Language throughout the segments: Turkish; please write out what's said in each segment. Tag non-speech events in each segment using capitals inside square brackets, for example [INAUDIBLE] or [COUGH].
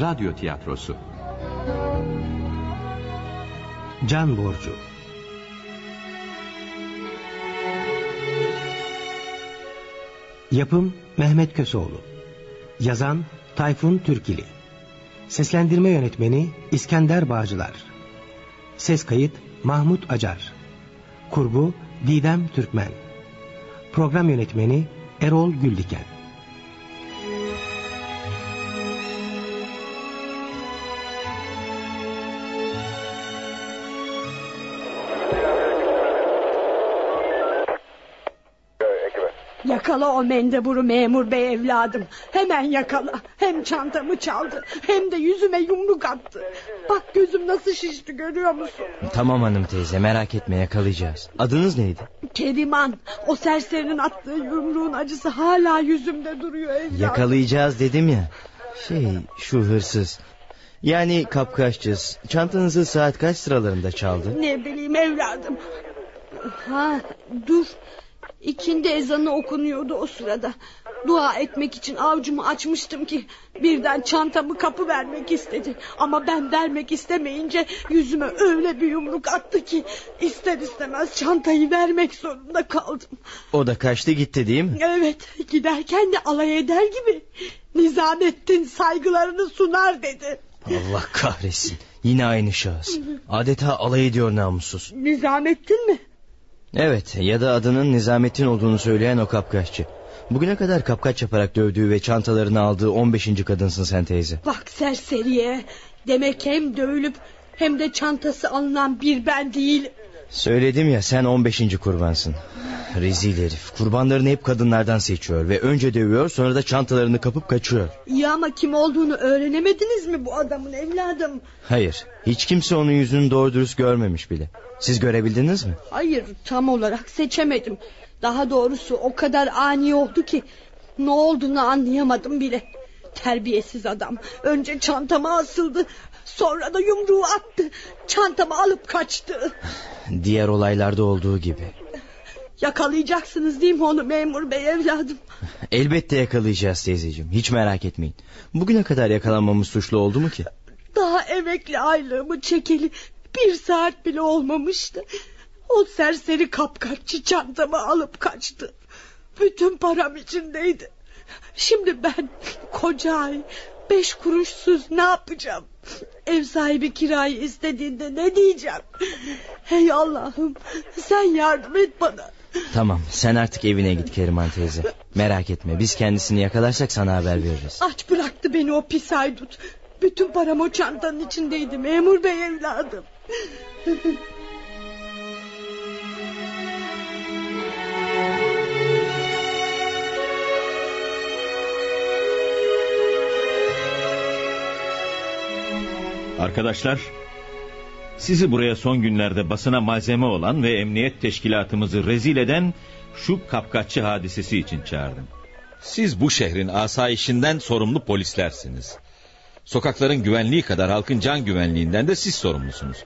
Radyo Tiyatrosu. Can Borcu. Yapım Mehmet Köseoğlu. Yazan Tayfun Türkili. Seslendirme Yönetmeni İskender Bağcılar. Ses kayıt Mahmut Acar. Kurgu Didem Türkmen. Program Yönetmeni Erol Güldiken Yakala o mendeburu memur bey evladım. Hemen yakala. Hem çantamı çaldı hem de yüzüme yumruk attı. Bak gözüm nasıl şişti görüyor musun? Tamam hanım teyze merak etme yakalayacağız. Adınız neydi? Keriman. O serserinin attığı yumruğun acısı hala yüzümde duruyor evladım. Yakalayacağız dedim ya. Şey şu hırsız. Yani kapkaççız. Çantanızı saat kaç sıralarında çaldı? Ne bileyim evladım. Ha dur. İkindi ezanı okunuyordu o sırada. Dua etmek için avcumu açmıştım ki birden çantamı kapı vermek istedi. Ama ben vermek istemeyince yüzüme öyle bir yumruk attı ki ister istemez çantayı vermek zorunda kaldım. O da kaçtı gitti değil mi? Evet giderken de alay eder gibi. Nizamettin saygılarını sunar dedi. Allah kahretsin. Yine aynı şahıs. Adeta alay ediyor namussuz. Nizamettin mi? Evet ya da adının Nizamettin olduğunu söyleyen o kapkaççı. Bugüne kadar kapkaç yaparak dövdüğü ve çantalarını aldığı 15. kadınsın sen teyze. Bak serseriye. Demek hem dövülüp hem de çantası alınan bir ben değil. Söyledim ya sen 15. kurbansın. Rezil herif. Kurbanlarını hep kadınlardan seçiyor ve önce dövüyor sonra da çantalarını kapıp kaçıyor. İyi ama kim olduğunu öğrenemediniz mi bu adamın evladım? Hayır. Hiç kimse onun yüzünü doğru dürüst görmemiş bile. Siz görebildiniz mi? Hayır tam olarak seçemedim. Daha doğrusu o kadar ani oldu ki ne olduğunu anlayamadım bile. Terbiyesiz adam. Önce çantama asıldı. Sonra da yumruğu attı. Çantamı alıp kaçtı. Diğer olaylarda olduğu gibi. Yakalayacaksınız değil mi onu memur bey evladım? [LAUGHS] Elbette yakalayacağız teyzeciğim. Hiç merak etmeyin. Bugüne kadar yakalanmamız suçlu oldu mu ki? Daha emekli aylığımı çekeli bir saat bile olmamıştı. O serseri kapkaççı çantamı alıp kaçtı. Bütün param içindeydi. Şimdi ben koca ay beş kuruşsuz ne yapacağım? Ev sahibi kirayı istediğinde ne diyeceğim? Hey Allah'ım sen yardım et bana. Tamam sen artık evine git Keriman teyze. Merak etme biz kendisini yakalarsak sana haber veririz. Aç bıraktı beni o pis haydut. Bütün param o çantanın içindeydi memur bey evladım. Arkadaşlar, sizi buraya son günlerde basına malzeme olan ve emniyet teşkilatımızı rezil eden şu kapkaççı hadisesi için çağırdım. Siz bu şehrin asayişinden sorumlu polislersiniz. Sokakların güvenliği kadar halkın can güvenliğinden de siz sorumlusunuz.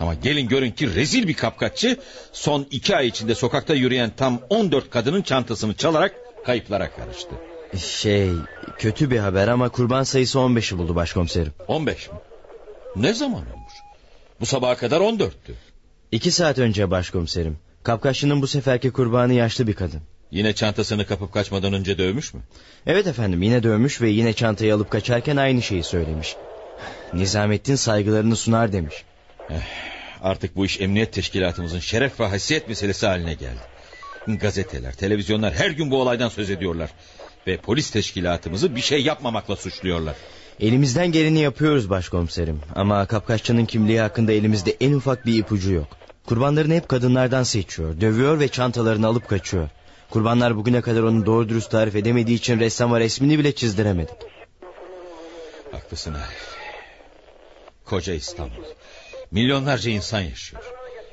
Ama gelin görün ki rezil bir kapkaççı son iki ay içinde sokakta yürüyen tam 14 kadının çantasını çalarak kayıplara karıştı. Şey kötü bir haber ama kurban sayısı 15'i buldu başkomiserim. 15 mi? Ne zaman olmuş? Bu sabaha kadar 14'tü. İki saat önce başkomiserim. Kapkaççının bu seferki kurbanı yaşlı bir kadın. Yine çantasını kapıp kaçmadan önce dövmüş mü? Evet efendim yine dövmüş ve yine çantayı alıp kaçarken aynı şeyi söylemiş. Nizamettin saygılarını sunar demiş. Eh, artık bu iş emniyet teşkilatımızın şeref ve haysiyet meselesi haline geldi. Gazeteler, televizyonlar her gün bu olaydan söz ediyorlar. Ve polis teşkilatımızı bir şey yapmamakla suçluyorlar. Elimizden geleni yapıyoruz başkomiserim. Ama kapkaççının kimliği hakkında elimizde en ufak bir ipucu yok. Kurbanlarını hep kadınlardan seçiyor. Dövüyor ve çantalarını alıp kaçıyor. Kurbanlar bugüne kadar onu doğru dürüst tarif edemediği için ressama resmini bile çizdiremedik. Haklısın Arif. Koca İstanbul. Milyonlarca insan yaşıyor.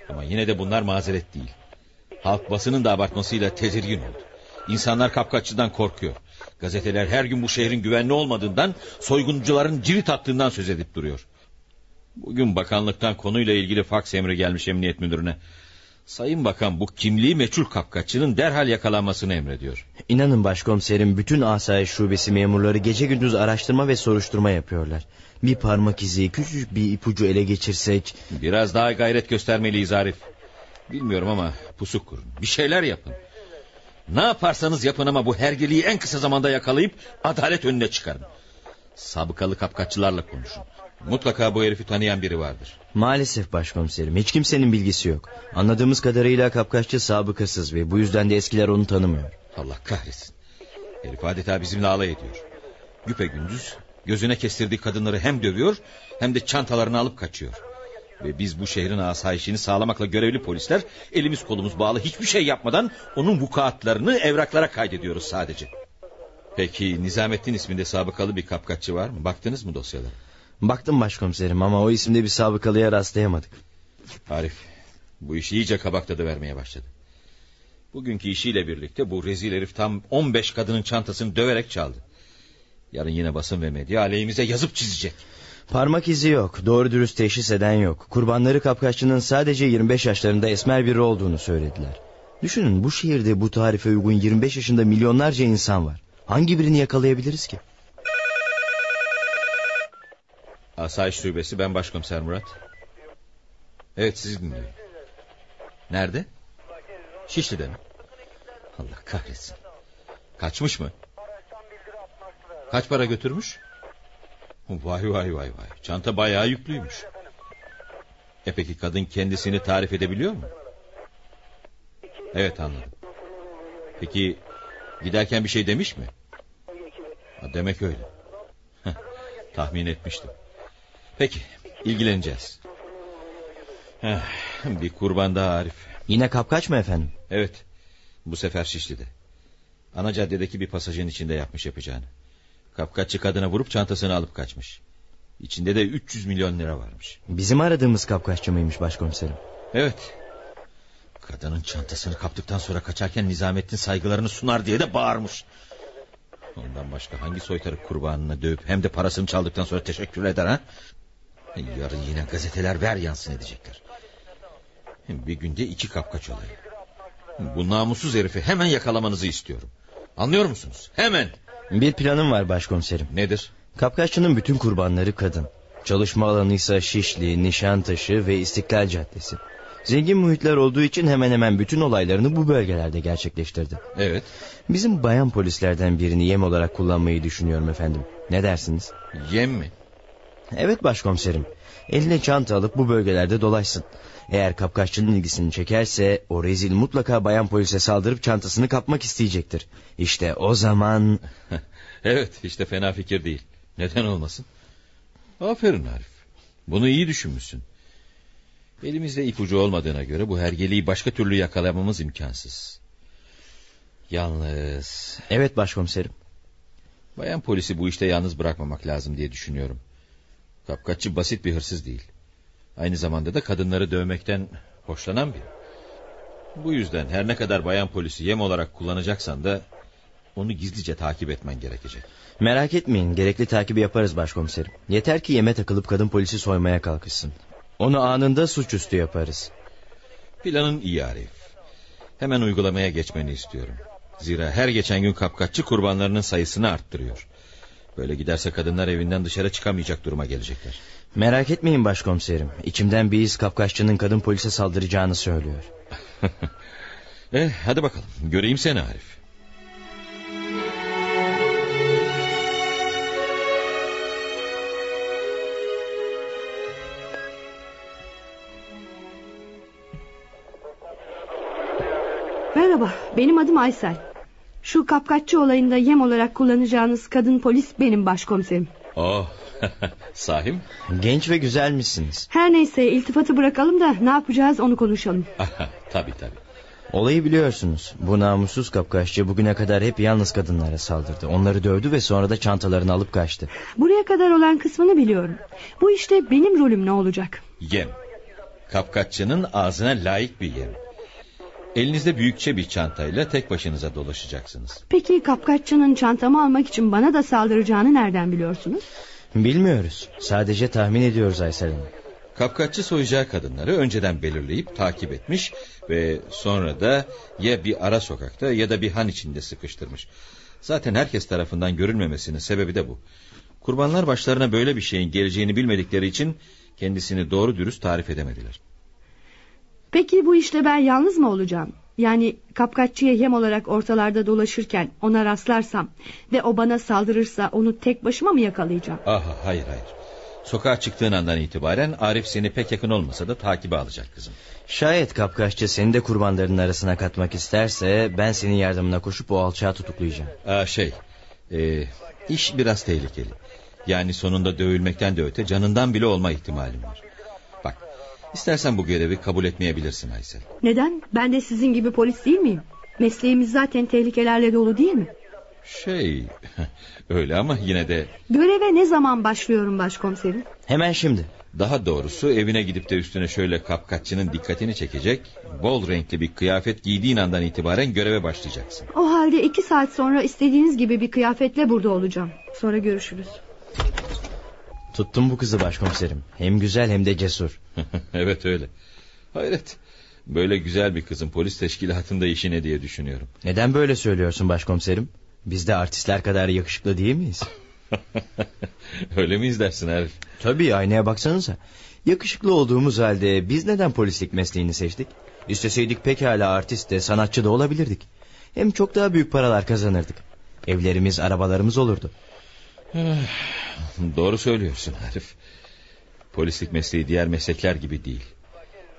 Ama yine de bunlar mazeret değil. Halk basının da abartmasıyla tedirgin oldu. İnsanlar kapkaççıdan korkuyor. Gazeteler her gün bu şehrin güvenli olmadığından... ...soyguncuların cirit attığından söz edip duruyor. Bugün bakanlıktan konuyla ilgili faks emri gelmiş emniyet müdürüne. Sayın Bakan bu kimliği meçhul kapkaççının derhal yakalanmasını emrediyor. İnanın başkomiserim bütün asayiş şubesi memurları gece gündüz araştırma ve soruşturma yapıyorlar. Bir parmak izi, küçücük bir ipucu ele geçirsek... Biraz daha gayret göstermeliyiz Arif. Bilmiyorum ama pusuk kurun. Bir şeyler yapın. Ne yaparsanız yapın ama bu hergeliği en kısa zamanda yakalayıp adalet önüne çıkarın. Sabıkalı kapkaççılarla konuşun. Mutlaka bu herifi tanıyan biri vardır. Maalesef başkomiserim hiç kimsenin bilgisi yok. Anladığımız kadarıyla kapkaççı sabıkasız ve bu yüzden de eskiler onu tanımıyor. Allah kahretsin. Herif adeta bizimle alay ediyor. Güpe gündüz gözüne kestirdiği kadınları hem dövüyor hem de çantalarını alıp kaçıyor. Ve biz bu şehrin asayişini sağlamakla görevli polisler elimiz kolumuz bağlı hiçbir şey yapmadan onun vukuatlarını evraklara kaydediyoruz sadece. Peki Nizamettin isminde sabıkalı bir kapkaççı var mı? Baktınız mı dosyalara? Baktım başkomiserim ama o isimde bir sabıkalıya rastlayamadık. Arif bu işi iyice kabak tadı vermeye başladı. Bugünkü işiyle birlikte bu rezil herif tam 15 kadının çantasını döverek çaldı. Yarın yine basın ve medya aleyhimize yazıp çizecek. Parmak izi yok. Doğru dürüst teşhis eden yok. Kurbanları kapkaççının sadece 25 yaşlarında esmer biri olduğunu söylediler. Düşünün bu şehirde bu tarife uygun 25 yaşında milyonlarca insan var. Hangi birini yakalayabiliriz ki? Asayiş Şubesi ben Başkomiser Murat. Evet sizi dinliyorum. Nerede? Şişli'de mi? Allah kahretsin. Kaçmış mı? Kaç para götürmüş? Vay vay vay vay. Çanta bayağı yüklüymüş. E peki kadın kendisini tarif edebiliyor mu? Evet anladım. Peki giderken bir şey demiş mi? Ha, demek öyle. tahmin etmiştim. Peki ilgileneceğiz. Heh, bir kurban daha Arif. Yine kapkaç mı efendim? Evet. Bu sefer Şişli'de. Ana caddedeki bir pasajın içinde yapmış yapacağını. Kapkaççı kadına vurup çantasını alıp kaçmış. İçinde de 300 milyon lira varmış. Bizim aradığımız kapkaççı mıymış başkomiserim? Evet. Kadının çantasını kaptıktan sonra kaçarken Nizamettin saygılarını sunar diye de bağırmış. Ondan başka hangi soytarı kurbanını dövüp hem de parasını çaldıktan sonra teşekkür eder ha? Yarın yine gazeteler ver yansın edecekler. Bir günde iki kapkaç olayı. Bu namussuz herifi hemen yakalamanızı istiyorum. Anlıyor musunuz? Hemen. Bir planım var başkomiserim. Nedir? Kapkaççının bütün kurbanları kadın. Çalışma alanı ise Şişli, Nişantaşı ve İstiklal Caddesi. Zengin muhitler olduğu için hemen hemen bütün olaylarını bu bölgelerde gerçekleştirdi. Evet. Bizim bayan polislerden birini yem olarak kullanmayı düşünüyorum efendim. Ne dersiniz? Yem mi? Evet başkomiserim. Eline çanta alıp bu bölgelerde dolaşsın. Eğer kapkaççının ilgisini çekerse o rezil mutlaka bayan polise saldırıp çantasını kapmak isteyecektir. İşte o zaman... [LAUGHS] evet işte fena fikir değil. Neden olmasın? Aferin Arif. Bunu iyi düşünmüşsün. Elimizde ipucu olmadığına göre bu hergeliği başka türlü yakalamamız imkansız. Yalnız... Evet başkomiserim. Bayan polisi bu işte yalnız bırakmamak lazım diye düşünüyorum. Kapkaççı basit bir hırsız değil. Aynı zamanda da kadınları dövmekten hoşlanan biri. Bu yüzden her ne kadar bayan polisi yem olarak kullanacaksan da... ...onu gizlice takip etmen gerekecek. Merak etmeyin gerekli takibi yaparız başkomiserim. Yeter ki yeme takılıp kadın polisi soymaya kalkışsın. Onu anında suçüstü yaparız. Planın iyi Arif. Hemen uygulamaya geçmeni istiyorum. Zira her geçen gün kapkaççı kurbanlarının sayısını arttırıyor. Böyle giderse kadınlar evinden dışarı çıkamayacak duruma gelecekler. Merak etmeyin başkomiserim. İçimden bir his kapkaççının kadın polise saldıracağını söylüyor. [LAUGHS] eh, hadi bakalım göreyim seni Arif. Merhaba, benim adım Aysel. Şu kapkaççı olayında yem olarak kullanacağınız kadın polis benim başkomiserim. Oh, [LAUGHS] sahim? Genç ve güzel misiniz? Her neyse iltifatı bırakalım da ne yapacağız onu konuşalım. [LAUGHS] tabii tabii. Olayı biliyorsunuz. Bu namussuz kapkaççı bugüne kadar hep yalnız kadınlara saldırdı. Onları dövdü ve sonra da çantalarını alıp kaçtı. Buraya kadar olan kısmını biliyorum. Bu işte benim rolüm ne olacak? Yem. Kapkaççının ağzına layık bir yem. Elinizde büyükçe bir çantayla tek başınıza dolaşacaksınız. Peki kapkaççının çantamı almak için bana da saldıracağını nereden biliyorsunuz? Bilmiyoruz. Sadece tahmin ediyoruz Aysel Hanım. Kapkaççı soyacağı kadınları önceden belirleyip takip etmiş ve sonra da ya bir ara sokakta ya da bir han içinde sıkıştırmış. Zaten herkes tarafından görülmemesinin sebebi de bu. Kurbanlar başlarına böyle bir şeyin geleceğini bilmedikleri için kendisini doğru dürüst tarif edemediler. Peki bu işte ben yalnız mı olacağım? Yani kapkaççıya yem olarak ortalarda dolaşırken ona rastlarsam ve o bana saldırırsa onu tek başıma mı yakalayacağım? Aha hayır hayır. Sokağa çıktığın andan itibaren Arif seni pek yakın olmasa da takibe alacak kızım. Şayet kapkaççı seni de kurbanların arasına katmak isterse ben senin yardımına koşup o alçağı tutuklayacağım. Aa, şey e, iş biraz tehlikeli. Yani sonunda dövülmekten de öte canından bile olma ihtimalim var. İstersen bu görevi kabul etmeyebilirsin Aysel. Neden? Ben de sizin gibi polis değil miyim? Mesleğimiz zaten tehlikelerle dolu değil mi? Şey [LAUGHS] öyle ama yine de Göreve ne zaman başlıyorum başkomiserim? Hemen şimdi. daha doğrusu evine gidip de üstüne şöyle kapkaççının dikkatini çekecek bol renkli bir kıyafet giydiğin andan itibaren göreve başlayacaksın. O halde iki saat sonra istediğiniz gibi bir kıyafetle burada olacağım. Sonra görüşürüz. Tuttum bu kızı başkomiserim. Hem güzel hem de cesur. [LAUGHS] evet öyle. Hayret. Böyle güzel bir kızın polis teşkilatında işi ne diye düşünüyorum. Neden böyle söylüyorsun başkomiserim? Biz de artistler kadar yakışıklı değil miyiz? [LAUGHS] öyle mi izlersin Arif? Tabii aynaya baksanıza. Yakışıklı olduğumuz halde biz neden polislik mesleğini seçtik? İsteseydik pekala artist de sanatçı da olabilirdik. Hem çok daha büyük paralar kazanırdık. Evlerimiz, arabalarımız olurdu. Doğru söylüyorsun Arif. Polislik mesleği diğer meslekler gibi değil.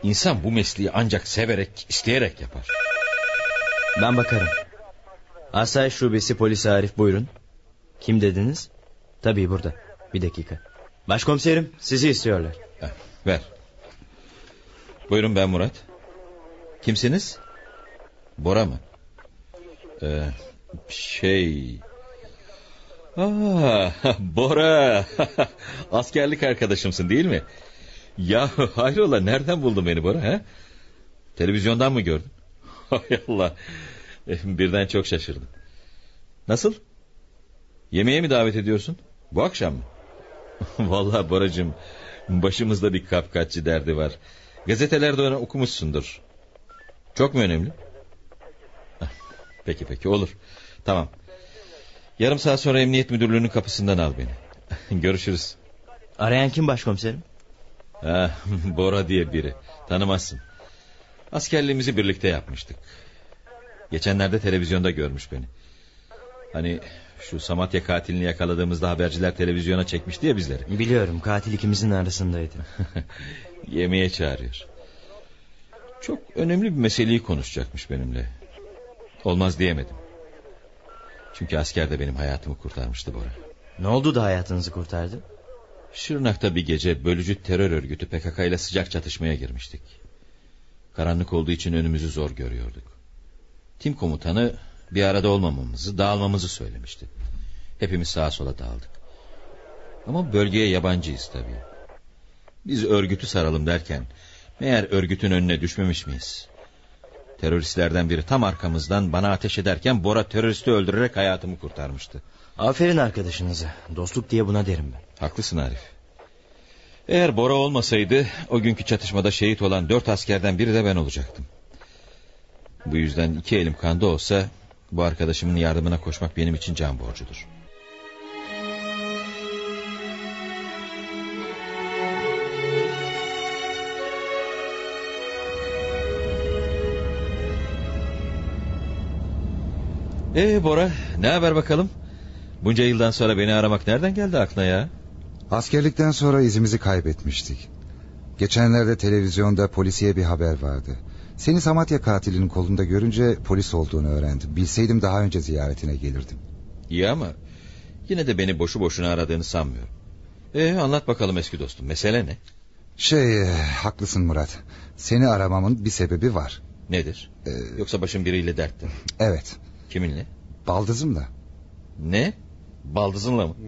İnsan bu mesleği ancak severek, isteyerek yapar. Ben bakarım. Asayiş Şubesi Polis Arif buyurun. Kim dediniz? Tabii burada. Bir dakika. Başkomiserim sizi istiyorlar. Heh, ver. Buyurun ben Murat. Kimsiniz? Bora mı? Ee, şey... Aa, Bora. [LAUGHS] Askerlik arkadaşımsın değil mi? Ya hayrola nereden buldun beni Bora? He? Televizyondan mı gördün? [LAUGHS] Hay Allah. Birden çok şaşırdım. Nasıl? Yemeğe mi davet ediyorsun? Bu akşam mı? [LAUGHS] Vallahi Boracığım başımızda bir kapkaççı derdi var. Gazetelerde onu okumuşsundur. Çok mu önemli? Ah, Peki peki olur. Tamam. Yarım saat sonra emniyet müdürlüğünün kapısından al beni. [LAUGHS] Görüşürüz. Arayan kim başkomiserim? Ha, [LAUGHS] Bora diye biri. Tanımazsın. Askerliğimizi birlikte yapmıştık. Geçenlerde televizyonda görmüş beni. Hani şu Samatya katilini yakaladığımızda haberciler televizyona çekmişti ya bizleri. Biliyorum katil ikimizin arasındaydı. [LAUGHS] Yemeğe çağırıyor. Çok önemli bir meseleyi konuşacakmış benimle. Olmaz diyemedim. Çünkü askerde benim hayatımı kurtarmıştı Bora. ne oldu da hayatınızı kurtardı? Şırnak'ta bir gece bölücü terör örgütü PKK ile sıcak çatışmaya girmiştik. Karanlık olduğu için önümüzü zor görüyorduk. Tim komutanı bir arada olmamamızı, dağılmamızı söylemişti. Hepimiz sağa sola dağıldık. Ama bölgeye yabancıyız tabii. Biz örgütü saralım derken meğer örgütün önüne düşmemiş miyiz? Teröristlerden biri tam arkamızdan bana ateş ederken Bora teröristi öldürerek hayatımı kurtarmıştı. Aferin arkadaşınıza. Dostluk diye buna derim ben. Haklısın Arif. Eğer Bora olmasaydı o günkü çatışmada şehit olan dört askerden biri de ben olacaktım. Bu yüzden iki elim kanda olsa bu arkadaşımın yardımına koşmak benim için can borcudur. Ee Bora ne haber bakalım? Bunca yıldan sonra beni aramak nereden geldi aklına ya? Askerlikten sonra izimizi kaybetmiştik. Geçenlerde televizyonda polisiye bir haber vardı. Seni Samatya katilinin kolunda görünce polis olduğunu öğrendim. Bilseydim daha önce ziyaretine gelirdim. İyi ama yine de beni boşu boşuna aradığını sanmıyorum. Ee, anlat bakalım eski dostum mesele ne? Şey e, haklısın Murat. Seni aramamın bir sebebi var. Nedir? Ee, Yoksa başın biriyle dertte. Evet Kiminle? baldızımla. Ne? Baldızınla mı? [LAUGHS]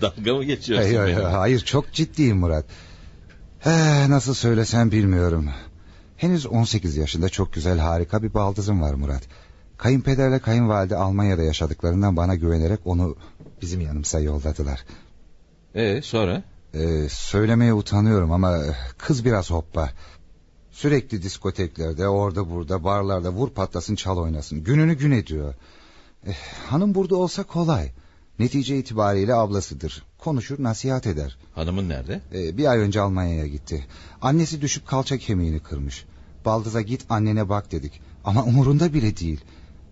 Dalga mı geçiyorsun? Hayır, hayır, hayır çok ciddiyim Murat. Eh, nasıl söylesem bilmiyorum. Henüz 18 yaşında çok güzel harika bir baldızım var Murat. Kayınpederle kayınvalide Almanya'da yaşadıklarından bana güvenerek onu bizim yanımıza yolladılar. Ee, sonra? Ee, söylemeye utanıyorum ama kız biraz hoppa. Sürekli diskoteklerde, orada burada, barlarda vur patlasın çal oynasın. Gününü gün ediyor. Eh, hanım burada olsa kolay. Netice itibariyle ablasıdır. Konuşur nasihat eder. Hanımın nerede? Ee, bir ay önce Almanya'ya gitti. Annesi düşüp kalça kemiğini kırmış. Baldız'a git annene bak dedik. Ama umurunda bile değil.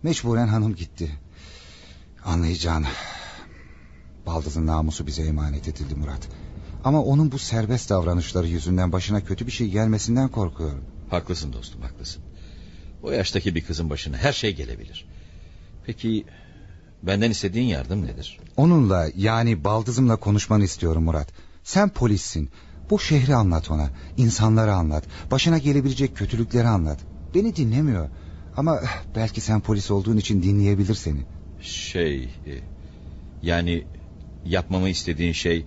Mecburen hanım gitti. Anlayacağın. Baldız'ın namusu bize emanet edildi Murat. Ama onun bu serbest davranışları yüzünden başına kötü bir şey gelmesinden korkuyorum. Haklısın dostum haklısın. O yaştaki bir kızın başına her şey gelebilir. Peki benden istediğin yardım nedir? Onunla yani baldızımla konuşmanı istiyorum Murat. Sen polissin. Bu şehri anlat ona. İnsanları anlat. Başına gelebilecek kötülükleri anlat. Beni dinlemiyor. Ama belki sen polis olduğun için dinleyebilir seni. Şey... e, Yani yapmamı istediğin şey...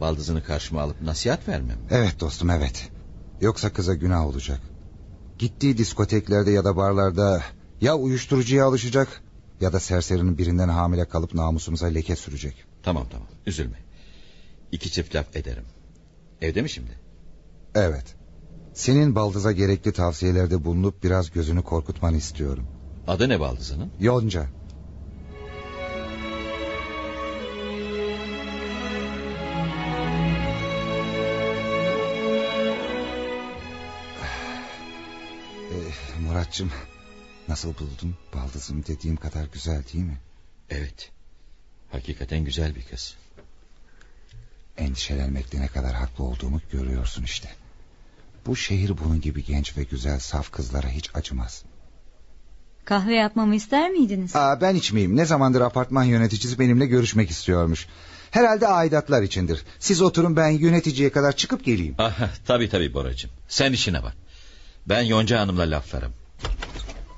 Baldızını karşıma alıp nasihat vermem. Evet dostum evet. Yoksa kıza günah olacak. Gittiği diskoteklerde ya da barlarda ya uyuşturucuya alışacak ya da serserinin birinden hamile kalıp namusumuza leke sürecek. Tamam tamam üzülme. İki çift laf ederim. Evde mi şimdi? Evet. Senin baldıza gerekli tavsiyelerde bulunup biraz gözünü korkutmanı istiyorum. Adı ne baldızının? Yonca. Muratçım nasıl buldun? Baldızım dediğim kadar güzel değil mi? Evet. Hakikaten güzel bir kız. Endişelenmekte ne kadar haklı olduğumu görüyorsun işte. Bu şehir bunun gibi genç ve güzel saf kızlara hiç acımaz. Kahve yapmamı ister miydiniz? Aa, ben içmeyeyim. Ne zamandır apartman yöneticisi benimle görüşmek istiyormuş. Herhalde aidatlar içindir. Siz oturun ben yöneticiye kadar çıkıp geleyim. Ah, tabii tabii Boracığım. Sen işine bak. Ben Yonca Hanım'la laflarım.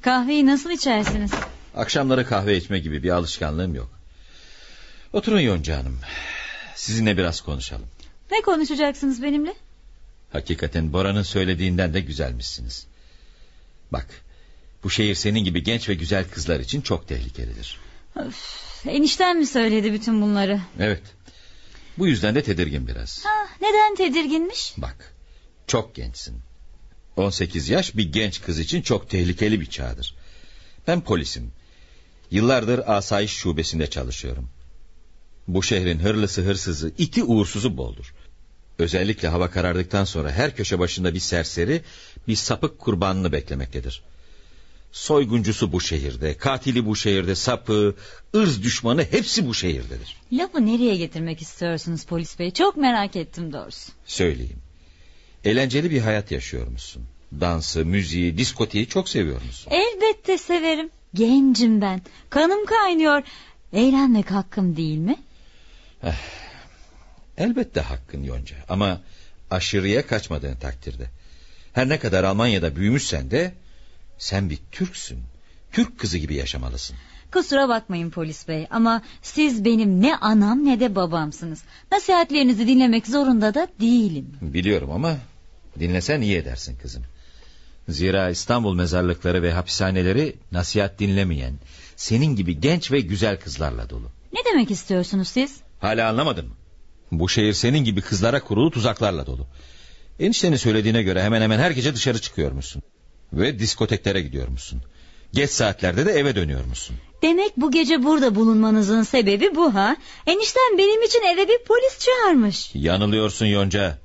Kahveyi nasıl içersiniz? Akşamları kahve içme gibi bir alışkanlığım yok. Oturun Yonca Hanım. Sizinle biraz konuşalım. Ne konuşacaksınız benimle? Hakikaten Bora'nın söylediğinden de güzelmişsiniz. Bak, bu şehir senin gibi genç ve güzel kızlar için çok tehlikelidir. Öf, enişten mi söyledi bütün bunları? Evet. Bu yüzden de tedirgin biraz. Ha, neden tedirginmiş? Bak, çok gençsin. 18 yaş bir genç kız için çok tehlikeli bir çağdır. Ben polisim. Yıllardır asayiş şubesinde çalışıyorum. Bu şehrin hırlısı hırsızı, iti uğursuzu boldur. Özellikle hava karardıktan sonra her köşe başında bir serseri, bir sapık kurbanını beklemektedir. Soyguncusu bu şehirde, katili bu şehirde, sapı, ırz düşmanı hepsi bu şehirdedir. Lafı nereye getirmek istiyorsunuz polis bey? Çok merak ettim doğrusu. Söyleyeyim. Eğlenceli bir hayat yaşıyormuşsun. Dansı, müziği, diskoteyi çok seviyormuşsun. Elbette severim. Gencim ben. Kanım kaynıyor. Eğlenmek hakkım değil mi? Elbette hakkın Yonca ama aşırıya kaçmadığın takdirde. Her ne kadar Almanya'da büyümüşsen de sen bir Türksün. Türk kızı gibi yaşamalısın. Kusura bakmayın polis bey ama siz benim ne anam ne de babamsınız. Nasihatlerinizi dinlemek zorunda da değilim. Biliyorum ama dinlesen iyi edersin kızım. Zira İstanbul mezarlıkları ve hapishaneleri nasihat dinlemeyen, senin gibi genç ve güzel kızlarla dolu. Ne demek istiyorsunuz siz? Hala anlamadın mı? Bu şehir senin gibi kızlara kurulu tuzaklarla dolu. Eniştenin söylediğine göre hemen hemen her gece dışarı çıkıyormuşsun. Ve diskoteklere gidiyormuşsun. Geç saatlerde de eve dönüyormuşsun. Demek bu gece burada bulunmanızın sebebi bu ha? Enişten benim için eve bir polis çağırmış. Yanılıyorsun Yonca.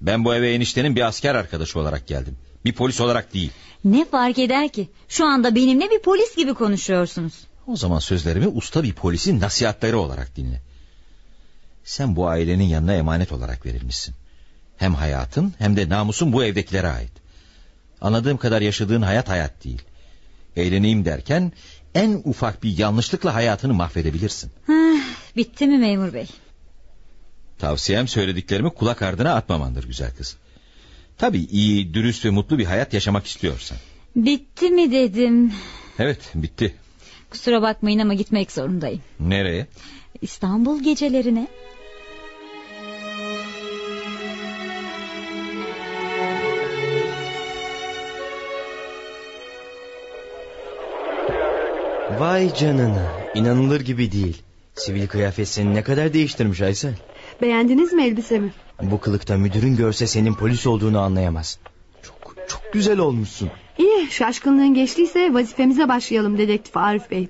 Ben bu eve eniştenin bir asker arkadaşı olarak geldim. Bir polis olarak değil. Ne fark eder ki? Şu anda benimle bir polis gibi konuşuyorsunuz. O zaman sözlerimi usta bir polisin nasihatleri olarak dinle. Sen bu ailenin yanına emanet olarak verilmişsin. Hem hayatın hem de namusun bu evdekilere ait. Anladığım kadar yaşadığın hayat hayat değil. Eğleneyim derken en ufak bir yanlışlıkla hayatını mahvedebilirsin. Hah, bitti mi memur bey? Tavsiyem söylediklerimi kulak ardına atmamandır güzel kız. Tabii iyi, dürüst ve mutlu bir hayat yaşamak istiyorsan. Bitti mi dedim. Evet, bitti. Kusura bakmayın ama gitmek zorundayım. Nereye? İstanbul gecelerine. Vay canına. inanılır gibi değil. Sivil kıyafet seni ne kadar değiştirmiş Aysel. Beğendiniz mi elbisemi? Bu kılıkta müdürün görse senin polis olduğunu anlayamaz. Çok çok güzel olmuşsun. İyi şaşkınlığın geçtiyse vazifemize başlayalım dedektif Arif Bey.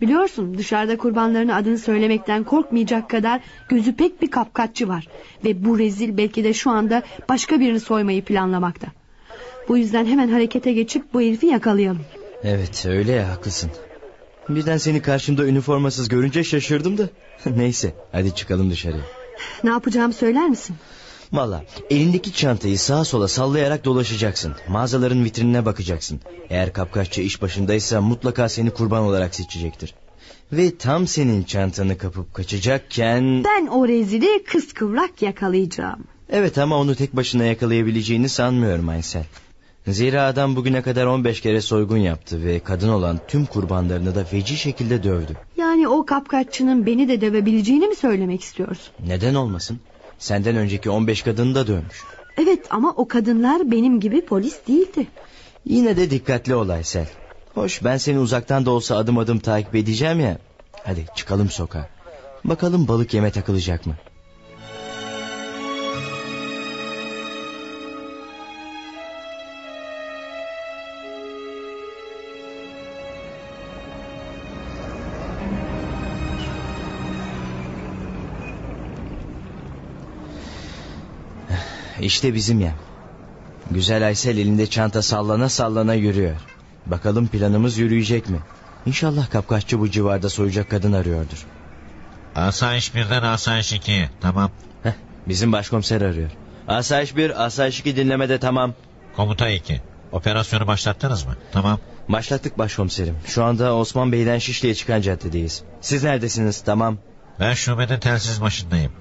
Biliyorsun dışarıda kurbanlarının adını söylemekten korkmayacak kadar gözü pek bir kapkaççı var. Ve bu rezil belki de şu anda başka birini soymayı planlamakta. Bu yüzden hemen harekete geçip bu herifi yakalayalım. Evet öyle ya haklısın. Birden seni karşımda üniformasız görünce şaşırdım da. [LAUGHS] Neyse hadi çıkalım dışarıya. Ne yapacağımı söyler misin? Valla elindeki çantayı sağa sola sallayarak dolaşacaksın. Mağazaların vitrinine bakacaksın. Eğer kapkaççı iş başındaysa mutlaka seni kurban olarak seçecektir. Ve tam senin çantanı kapıp kaçacakken... Ben o rezili kıskıvrak yakalayacağım. Evet ama onu tek başına yakalayabileceğini sanmıyorum Aysel. Zira adam bugüne kadar 15 kere soygun yaptı ve kadın olan tüm kurbanlarını da feci şekilde dövdü. Yani o kapkaççının beni de dövebileceğini mi söylemek istiyorsun? Neden olmasın? Senden önceki 15 kadını da dövmüş. Evet ama o kadınlar benim gibi polis değildi. Yine de dikkatli ol Aysel. Hoş ben seni uzaktan da olsa adım adım takip edeceğim ya. Hadi çıkalım sokağa. Bakalım balık yeme takılacak mı? İşte bizim yem. Güzel Aysel elinde çanta sallana sallana yürüyor. Bakalım planımız yürüyecek mi? İnşallah kapkaççı bu civarda soyacak kadın arıyordur. Asayiş birden asayiş iki. Tamam. Heh, bizim başkomiser arıyor. Asayiş bir, asayiş iki dinlemede tamam. Komuta iki. Operasyonu başlattınız mı? Tamam. Başlattık başkomiserim. Şu anda Osman Bey'den Şişli'ye çıkan caddedeyiz. Siz neredesiniz? Tamam. Ben şubenin telsiz başındayım.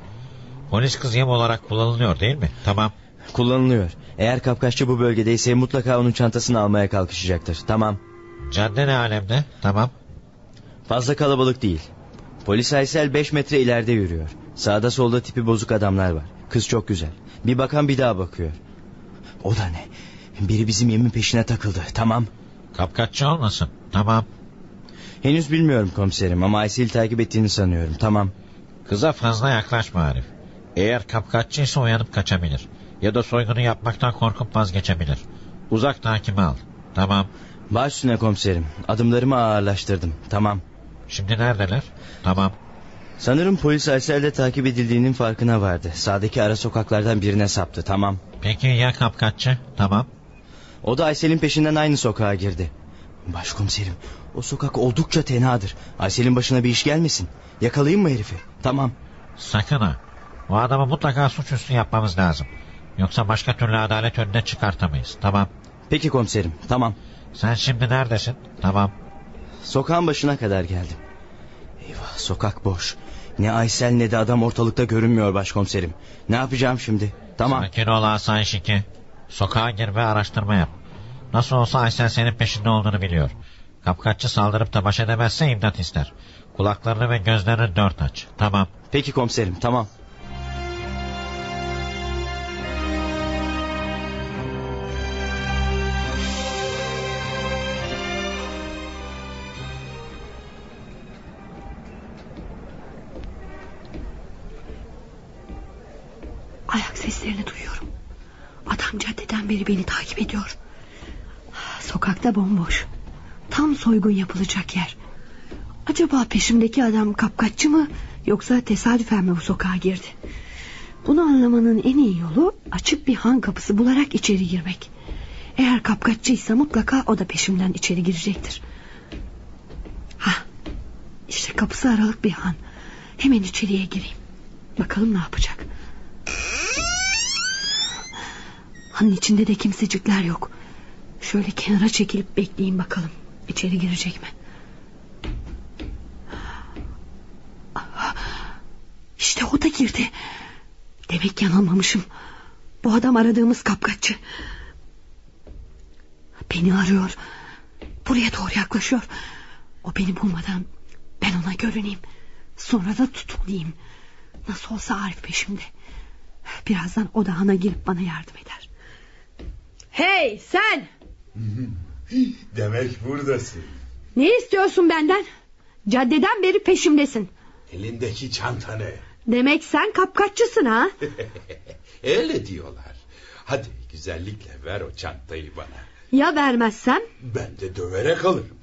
Polis kız yem olarak kullanılıyor değil mi? Tamam. Kullanılıyor. Eğer kapkaççı bu bölgedeyse mutlaka onun çantasını almaya kalkışacaktır. Tamam. Cadde ne alemde? Tamam. Fazla kalabalık değil. Polis Aysel 5 metre ileride yürüyor. Sağda solda tipi bozuk adamlar var. Kız çok güzel. Bir bakan bir daha bakıyor. O da ne? Biri bizim yemin peşine takıldı. Tamam. Kapkaççı olmasın? Tamam. Henüz bilmiyorum komiserim ama Aysel'i takip ettiğini sanıyorum. Tamam. Kıza fazla yaklaşma Arif. Eğer kapkaççıysa uyanıp kaçabilir. Ya da soygunu yapmaktan korkup vazgeçebilir. Uzak takibi al. Tamam. Baş üstüne komiserim. Adımlarımı ağırlaştırdım. Tamam. Şimdi neredeler? Tamam. Sanırım polis Aysel'de takip edildiğinin farkına vardı. Sağdaki ara sokaklardan birine saptı. Tamam. Peki ya kapkaççı? Tamam. O da Aysel'in peşinden aynı sokağa girdi. Başkomiserim o sokak oldukça tenadır. Aysel'in başına bir iş gelmesin. Yakalayayım mı herifi? Tamam. Sakın ha. O adamı mutlaka suçüstü yapmamız lazım. Yoksa başka türlü adalet önüne çıkartamayız. Tamam. Peki komiserim tamam. Sen şimdi neredesin? Tamam. Sokağın başına kadar geldim. Eyvah sokak boş. Ne Aysel ne de adam ortalıkta görünmüyor başkomiserim. Ne yapacağım şimdi? Tamam. Sakin ol asayiş iki. Sokağa gir ve araştırma yap. Nasıl olsa Aysel senin peşinde olduğunu biliyor. Kapkaççı saldırıp da baş edemezse imdat ister. Kulaklarını ve gözlerini dört aç. Tamam. Peki komiserim tamam. Soygun yapılacak yer. Acaba peşimdeki adam kapkaççı mı yoksa tesadüfen mi bu sokağa girdi? Bunu anlamanın en iyi yolu açık bir han kapısı bularak içeri girmek. Eğer kapkaççıysa mutlaka o da peşimden içeri girecektir. Ha, işte kapısı aralık bir han. Hemen içeriye gireyim. Bakalım ne yapacak. Hanın içinde de kimsecikler yok. Şöyle kenara çekilip bekleyeyim bakalım. İçeri girecek mi? İşte o da girdi. Demek yanılmamışım. Bu adam aradığımız kapkaççı. Beni arıyor. Buraya doğru yaklaşıyor. O beni bulmadan ben ona görüneyim. Sonra da tutulayım. Nasıl olsa Arif peşimde. Birazdan o da hana girip bana yardım eder. Hey sen! Demek buradasın. Ne istiyorsun benden? Caddeden beri peşimdesin. Elindeki çanta ne? Demek sen kapkaççısın ha? [LAUGHS] Öyle diyorlar. Hadi güzellikle ver o çantayı bana. Ya vermezsem? Ben de döverek alırım.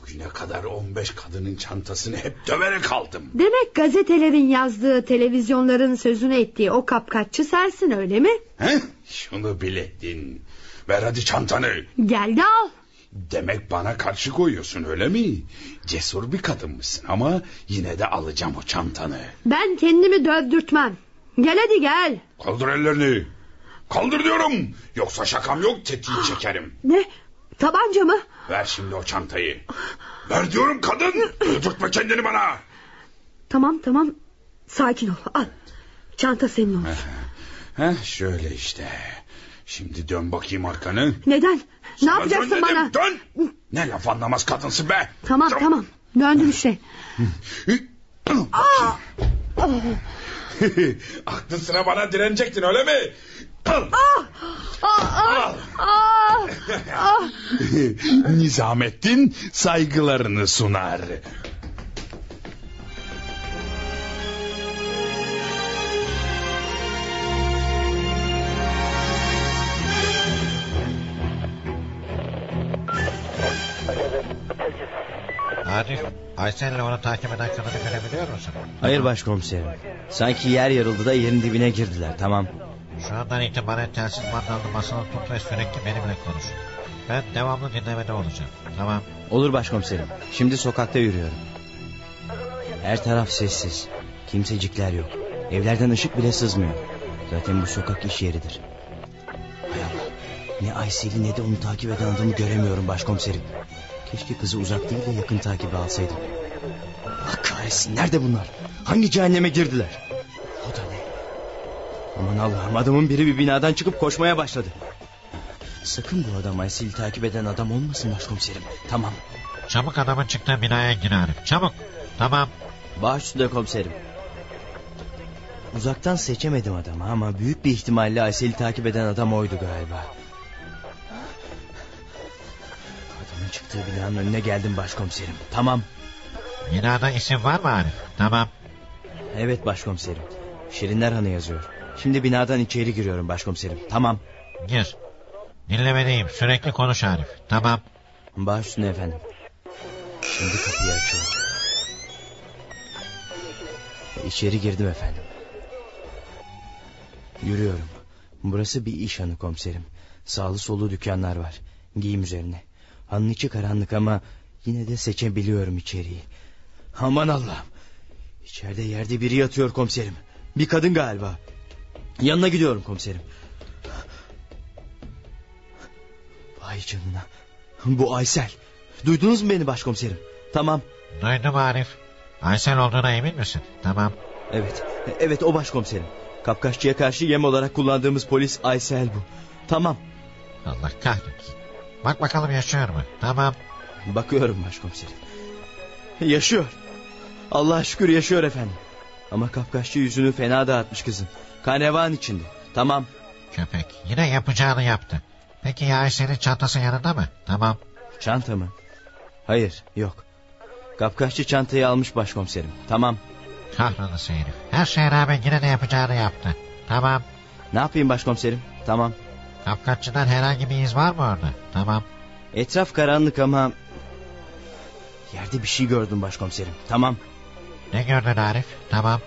Bugüne kadar 15 kadının çantasını hep döverek aldım. Demek gazetelerin yazdığı, televizyonların sözünü ettiği o kapkaççı sensin öyle mi? He? Şunu biledin. Ver hadi çantanı. Gel de al. Demek bana karşı koyuyorsun öyle mi? Cesur bir kadınmışsın ama yine de alacağım o çantanı. Ben kendimi dövdürtmem. Gel hadi gel. Kaldır ellerini. Kaldır diyorum. Yoksa şakam yok tetiği çekerim. Ne? Tabanca mı? Ver şimdi o çantayı. Ver diyorum kadın. Öldürtme kendini bana. Tamam tamam. Sakin ol. Al. Çanta senin olsun. Heh, şöyle işte. Şimdi dön bakayım arkanı. Neden? Ne Sana yapacaksın dön dedim, bana? Dön. Ne laf anlamaz kadınsın be. Tamam Dön. tamam. Döndüm işte. [LAUGHS] [LAUGHS] Aklın sıra bana direnecektin öyle mi? Al. [LAUGHS] Nizamettin saygılarını sunar. Arif, Aysel'le onu takip eden kadını görebiliyor musun? Hayır başkomiserim. Sanki yer yarıldı da yerin dibine girdiler tamam. Şu andan itibaren telsiz mandalını masada tut ve sürekli benimle konuş. Ben devamlı dinlemede olacağım. Tamam. Olur başkomiserim. Şimdi sokakta yürüyorum. Her taraf sessiz. Kimsecikler yok. Evlerden ışık bile sızmıyor. Zaten bu sokak iş yeridir. Hay Allah. Ne Aysel'i ne de onu takip eden adamı göremiyorum başkomiserim. Keşke kızı uzak değil de yakın takibi alsaydım. Allah kahretsin nerede bunlar? Hangi cehenneme girdiler? O da ne? Aman Allah'ım adamın biri bir binadan çıkıp koşmaya başladı. Sakın bu adam Aysel'i takip eden adam olmasın başkomiserim. Tamam. Çabuk adamın çıktığı binaya gir Arif. Çabuk. Tamam. Baş üstüne komiserim. Uzaktan seçemedim adamı ama büyük bir ihtimalle Aysel'i takip eden adam oydu galiba. Adamın çıktığı binanın önüne geldim başkomiserim. Tamam. Binada isim var mı Arif? Tamam. Evet başkomiserim. Şirinler Hanı yazıyor. Şimdi binadan içeri giriyorum başkomiserim. Tamam. Gir. Dinlemedeyim. Sürekli konuş Arif. Tamam. Baş üstüne efendim. Şimdi kapıyı açıyorum. İçeri girdim efendim. Yürüyorum. Burası bir iş hanı komiserim. Sağlı sollu dükkanlar var. Giyim üzerine. Hanın içi karanlık ama yine de seçebiliyorum içeriği. Aman Allah'ım. İçeride yerde biri yatıyor komiserim. Bir kadın galiba. Yanına gidiyorum komiserim. Vay canına. Bu Aysel. Duydunuz mu beni başkomiserim? Tamam. Duydum Arif. Aysel olduğuna emin misin? Tamam. Evet. Evet o başkomiserim. Kapkaççıya karşı yem olarak kullandığımız polis Aysel bu. Tamam. Allah kahretsin. Bak bakalım yaşıyor mu? Tamam. Bakıyorum başkomiserim. Yaşıyor. Allah'a şükür yaşıyor efendim. Ama kapkaççı yüzünü fena dağıtmış kızın. Kanevan içinde. Tamam. Köpek yine yapacağını yaptı. Peki ya Aysel'in çantası yanında mı? Tamam. Çanta mı? Hayır yok. Kapkaççı çantayı almış başkomiserim. Tamam. Kahrolası herif. Her şeye rağmen yine de yapacağını yaptı. Tamam. Ne yapayım başkomiserim? Tamam. Kapkaççıdan herhangi bir iz var mı orada? Tamam. Etraf karanlık ama... Yerde bir şey gördüm başkomiserim. Tamam. Ne gördün Arif? Tamam.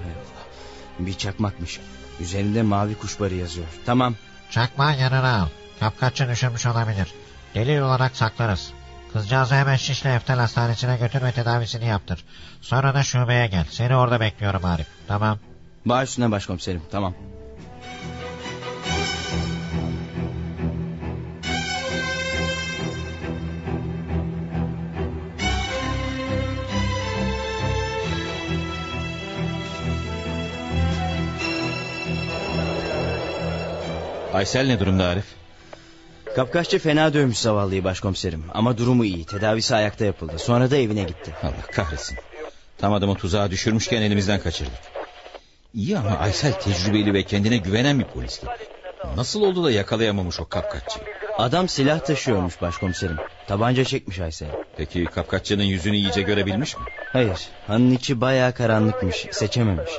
Allah. Bir çakmakmış. Üzerinde mavi kuşbarı yazıyor. Tamam. Çakmağı yanına al. Kapkaççı düşürmüş olabilir. Delil olarak saklarız. Kızcağızı hemen Şişli Eftel Hastanesi'ne götür ve tedavisini yaptır. Sonra da şubeye gel. Seni orada bekliyorum Arif. Tamam. Baş üstüne başkomiserim. Tamam. Aysel ne durumda Arif? Kapkaççı fena dövmüş zavallıyı başkomiserim. Ama durumu iyi. Tedavisi ayakta yapıldı. Sonra da evine gitti. Allah kahretsin. Tam adamı tuzağa düşürmüşken elimizden kaçırdık. İyi ama Aysel tecrübeli ve kendine güvenen bir polisti. Nasıl oldu da yakalayamamış o kapkaççıyı? Adam silah taşıyormuş başkomiserim. Tabanca çekmiş Aysel. Peki kapkaççının yüzünü iyice görebilmiş mi? Hayır. Hanın içi bayağı karanlıkmış. Seçememiş.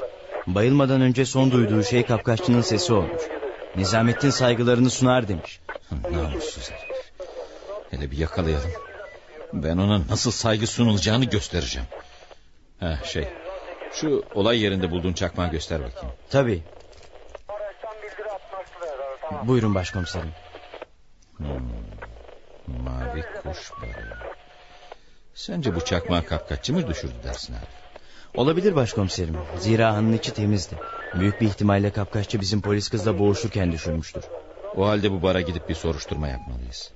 Bayılmadan önce son duyduğu şey kapkaççının sesi olmuş. Nizamettin saygılarını sunar demiş. Namussuz herif. Hele bir yakalayalım. Ben ona nasıl saygı sunulacağını göstereceğim. Ha şey. Şu olay yerinde bulduğun çakmağı göster bakayım. Tabii. Buyurun başkomiserim. Hmm. Mavi kuş barı. Sence bu çakmağı kapkaççı mı düşürdü dersin abi? Olabilir başkomiserim. Zira hanın içi temizdi. Büyük bir ihtimalle kapkaççı bizim polis kızla boğuşurken düşürmüştür. O halde bu bara gidip bir soruşturma yapmalıyız.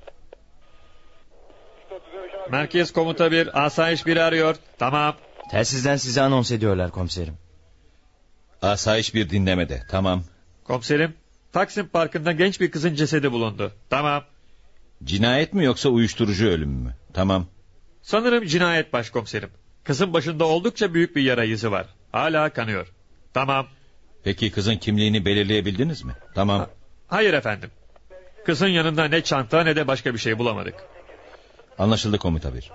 Merkez komuta bir, asayiş biri arıyor. Tamam. Telsizden sizi anons ediyorlar komiserim. Asayiş bir dinlemede. Tamam. Komiserim, Taksim Parkı'nda genç bir kızın cesedi bulundu. Tamam. Cinayet mi yoksa uyuşturucu ölümü mü? Tamam. Sanırım cinayet başkomiserim. Kızın başında oldukça büyük bir yara izi var. Hala kanıyor. Tamam. Peki kızın kimliğini belirleyebildiniz mi? Tamam. Ha, hayır efendim. Kızın yanında ne çanta ne de başka bir şey bulamadık. Anlaşıldı komuta bir.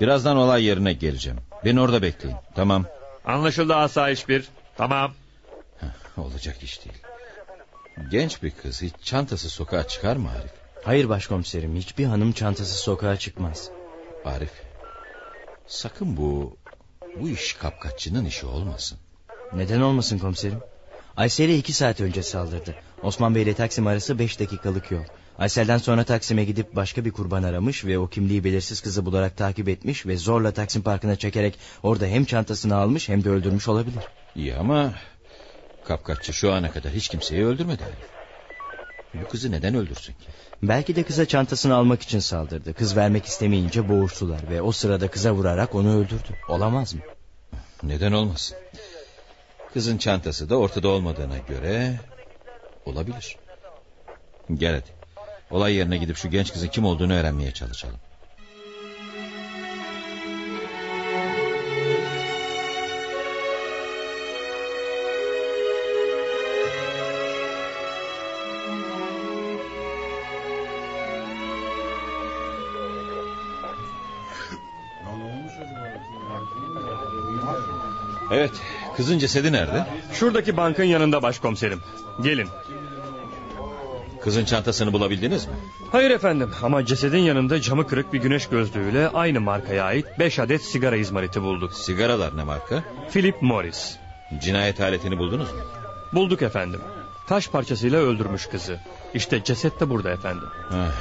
Birazdan olay yerine geleceğim. Beni orada bekleyin. Tamam. Anlaşıldı asayiş bir. Tamam. Heh, olacak iş değil. Genç bir kız hiç çantası sokağa çıkar mı Arif? Hayır başkomiserim hiçbir hanım çantası sokağa çıkmaz. Arif sakın bu bu iş kapkaççının işi olmasın. Neden olmasın komiserim? Aysel'e iki saat önce saldırdı. Osman Bey ile Taksim arası beş dakikalık yol. Aysel'den sonra Taksim'e gidip başka bir kurban aramış ve o kimliği belirsiz kızı bularak takip etmiş ve zorla Taksim Parkı'na çekerek orada hem çantasını almış hem de öldürmüş olabilir. İyi ama kapkaççı şu ana kadar hiç kimseyi öldürmedi. Bu kızı neden öldürsün ki? Belki de kıza çantasını almak için saldırdı. Kız vermek istemeyince boğuştular ve o sırada kıza vurarak onu öldürdü. Olamaz mı? Neden olmasın? Kızın çantası da ortada olmadığına göre olabilir. Gel hadi. Olay yerine gidip şu genç kızın kim olduğunu öğrenmeye çalışalım. Evet, kızın cesedi nerede? Şuradaki bankın yanında başkomiserim. Gelin. Kızın çantasını bulabildiniz mi? Hayır efendim ama cesedin yanında camı kırık bir güneş gözlüğüyle aynı markaya ait beş adet sigara izmariti bulduk. Sigaralar ne marka? Philip Morris. Cinayet aletini buldunuz mu? Bulduk efendim. Taş parçasıyla öldürmüş kızı. İşte ceset de burada efendim. Ah,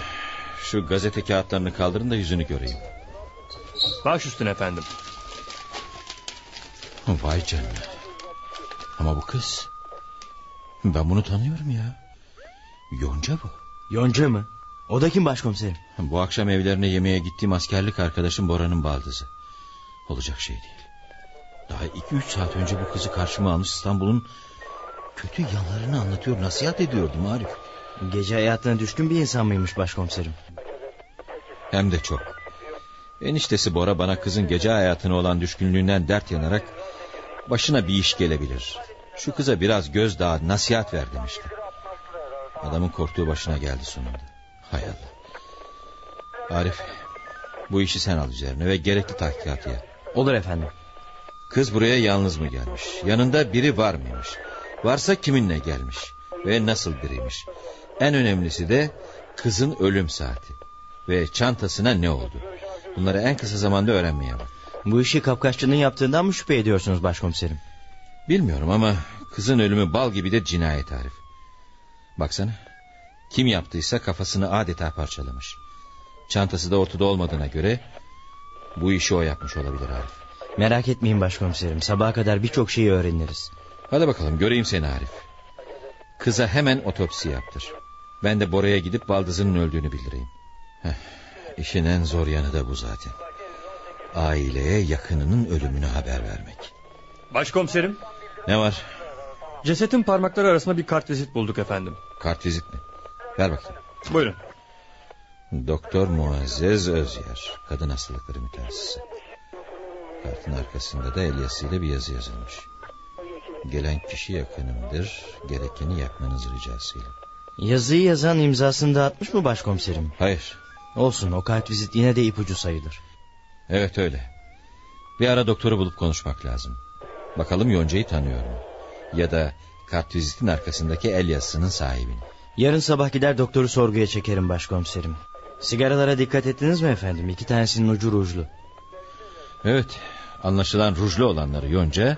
şu gazete kağıtlarını kaldırın da yüzünü göreyim. Baş üstüne efendim. Vay canına. Ama bu kız... Ben bunu tanıyorum ya. Yonca bu. Yonca mı? O da kim başkomiserim? Bu akşam evlerine yemeğe gittiğim askerlik arkadaşım Bora'nın baldızı. Olacak şey değil. Daha iki üç saat önce bu kızı karşıma almış İstanbul'un kötü yanlarını anlatıyor, nasihat ediyordum Arif. Gece hayatına düşkün bir insan mıymış başkomiserim? Hem de çok. Eniştesi Bora bana kızın gece hayatına olan düşkünlüğünden dert yanarak... ...başına bir iş gelebilir. Şu kıza biraz gözdağı nasihat ver demişti. Adamın korktuğu başına geldi sonunda. Hay Allah. Arif bu işi sen al üzerine ve gerekli tahkikatı yap. Olur efendim. Kız buraya yalnız mı gelmiş? Yanında biri var mıymış? Varsa kiminle gelmiş? Ve nasıl biriymiş? En önemlisi de kızın ölüm saati. Ve çantasına ne oldu? Bunları en kısa zamanda öğrenmeye bak. Bu işi kapkaççının yaptığından mı şüphe ediyorsunuz başkomiserim? Bilmiyorum ama kızın ölümü bal gibi de cinayet Arif. Baksana. Kim yaptıysa kafasını adeta parçalamış. Çantası da ortada olmadığına göre... ...bu işi o yapmış olabilir Arif. Merak etmeyin başkomiserim. Sabaha kadar birçok şeyi öğreniriz. Hadi bakalım göreyim seni Arif. Kıza hemen otopsi yaptır. Ben de Bora'ya gidip baldızının öldüğünü bildireyim. Heh, işin en zor yanı da bu zaten. Aileye yakınının ölümünü haber vermek. Başkomiserim. Ne var? Cesetin parmakları arasında bir kartvizit bulduk efendim. Kartvizit mi? Ver bakayım. Buyurun. Doktor Muazzez Özyer. Kadın hastalıkları mütehassısı. Kartın arkasında da el yazısıyla bir yazı yazılmış. Gelen kişi yakınımdır. Gerekeni yapmanız ricasıyla. Yazıyı yazan imzasını da atmış mı başkomiserim? Hayır. Olsun o kartvizit yine de ipucu sayılır. Evet öyle. Bir ara doktoru bulup konuşmak lazım. Bakalım Yonca'yı tanıyor mu? Ya da kartvizitin arkasındaki el yazısının sahibini. Yarın sabah gider doktoru sorguya çekerim başkomiserim. Sigaralara dikkat ettiniz mi efendim? İki tanesinin ucu rujlu. Evet anlaşılan rujlu olanları Yonca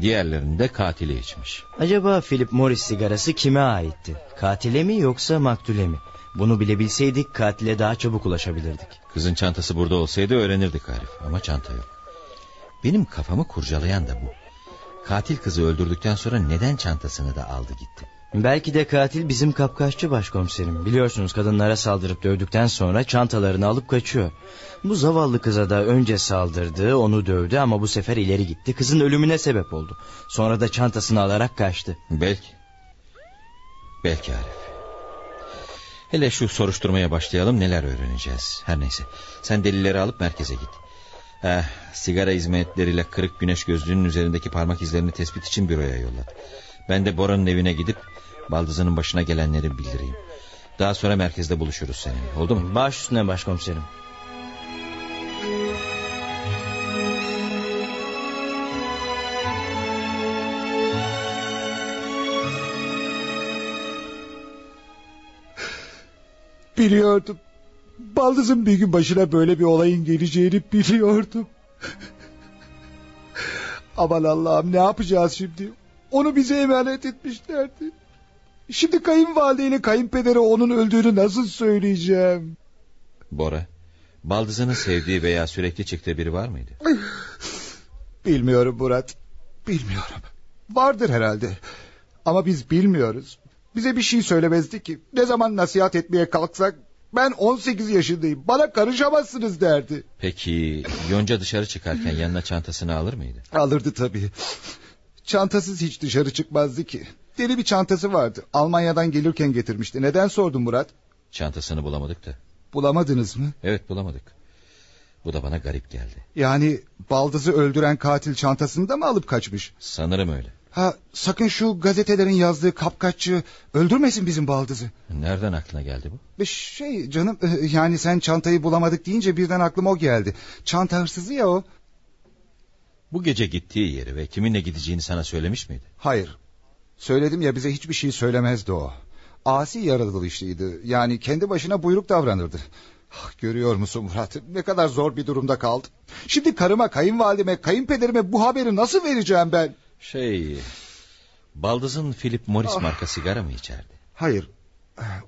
diğerlerini de katili içmiş. Acaba Philip Morris sigarası kime aitti? Katile mi yoksa maktule mi? Bunu bilebilseydik katile daha çabuk ulaşabilirdik. Kızın çantası burada olsaydı öğrenirdik Arif ama çanta yok. Benim kafamı kurcalayan da bu. Katil kızı öldürdükten sonra neden çantasını da aldı gitti? Belki de katil bizim kapkaççı başkomiserim. Biliyorsunuz kadınlara saldırıp dövdükten sonra çantalarını alıp kaçıyor. Bu zavallı kıza da önce saldırdı, onu dövdü ama bu sefer ileri gitti. Kızın ölümüne sebep oldu. Sonra da çantasını alarak kaçtı. Belki. Belki Arif. Hele şu soruşturmaya başlayalım neler öğreneceğiz. Her neyse sen delilleri alıp merkeze git. Eh, sigara hizmetleriyle kırık güneş gözlüğünün üzerindeki parmak izlerini tespit için büroya yolla. Ben de Bora'nın evine gidip baldızının başına gelenleri bildireyim. Daha sonra merkezde buluşuruz seninle. Oldu mu? Baş üstüne başkomiserim. Biliyordum. Baldızın bir gün başına böyle bir olayın geleceğini biliyordum. Aman Allah'ım ne yapacağız şimdi? Onu bize emanet etmişlerdi. Şimdi kayınvalideyle kayınpedere onun öldüğünü nasıl söyleyeceğim? Bora, baldızının sevdiği veya sürekli çıktığı biri var mıydı? Bilmiyorum Murat. Bilmiyorum. Vardır herhalde. Ama biz bilmiyoruz. Bize bir şey söylemezdi ki. Ne zaman nasihat etmeye kalksak ben 18 yaşındayım. Bana karışamazsınız derdi. Peki Yonca dışarı çıkarken yanına çantasını alır mıydı? Alırdı tabii. Çantasız hiç dışarı çıkmazdı ki. Deli bir çantası vardı. Almanya'dan gelirken getirmişti. Neden sordun Murat? Çantasını bulamadık da. Bulamadınız mı? Evet bulamadık. Bu da bana garip geldi. Yani baldızı öldüren katil çantasını da mı alıp kaçmış? Sanırım öyle. Ha sakın şu gazetelerin yazdığı kapkaççı öldürmesin bizim baldızı. Nereden aklına geldi bu? Şey canım yani sen çantayı bulamadık deyince birden aklıma o geldi. Çanta hırsızı ya o. Bu gece gittiği yeri ve kiminle gideceğini sana söylemiş miydi? Hayır. Söyledim ya bize hiçbir şey söylemezdi o. Asi yaratılışlıydı. Yani kendi başına buyruk davranırdı. Ah, görüyor musun Murat? Ne kadar zor bir durumda kaldım. Şimdi karıma, kayınvalideme, kayınpederime bu haberi nasıl vereceğim ben? Şey... Baldız'ın Philip Morris ah. marka sigara mı içerdi? Hayır.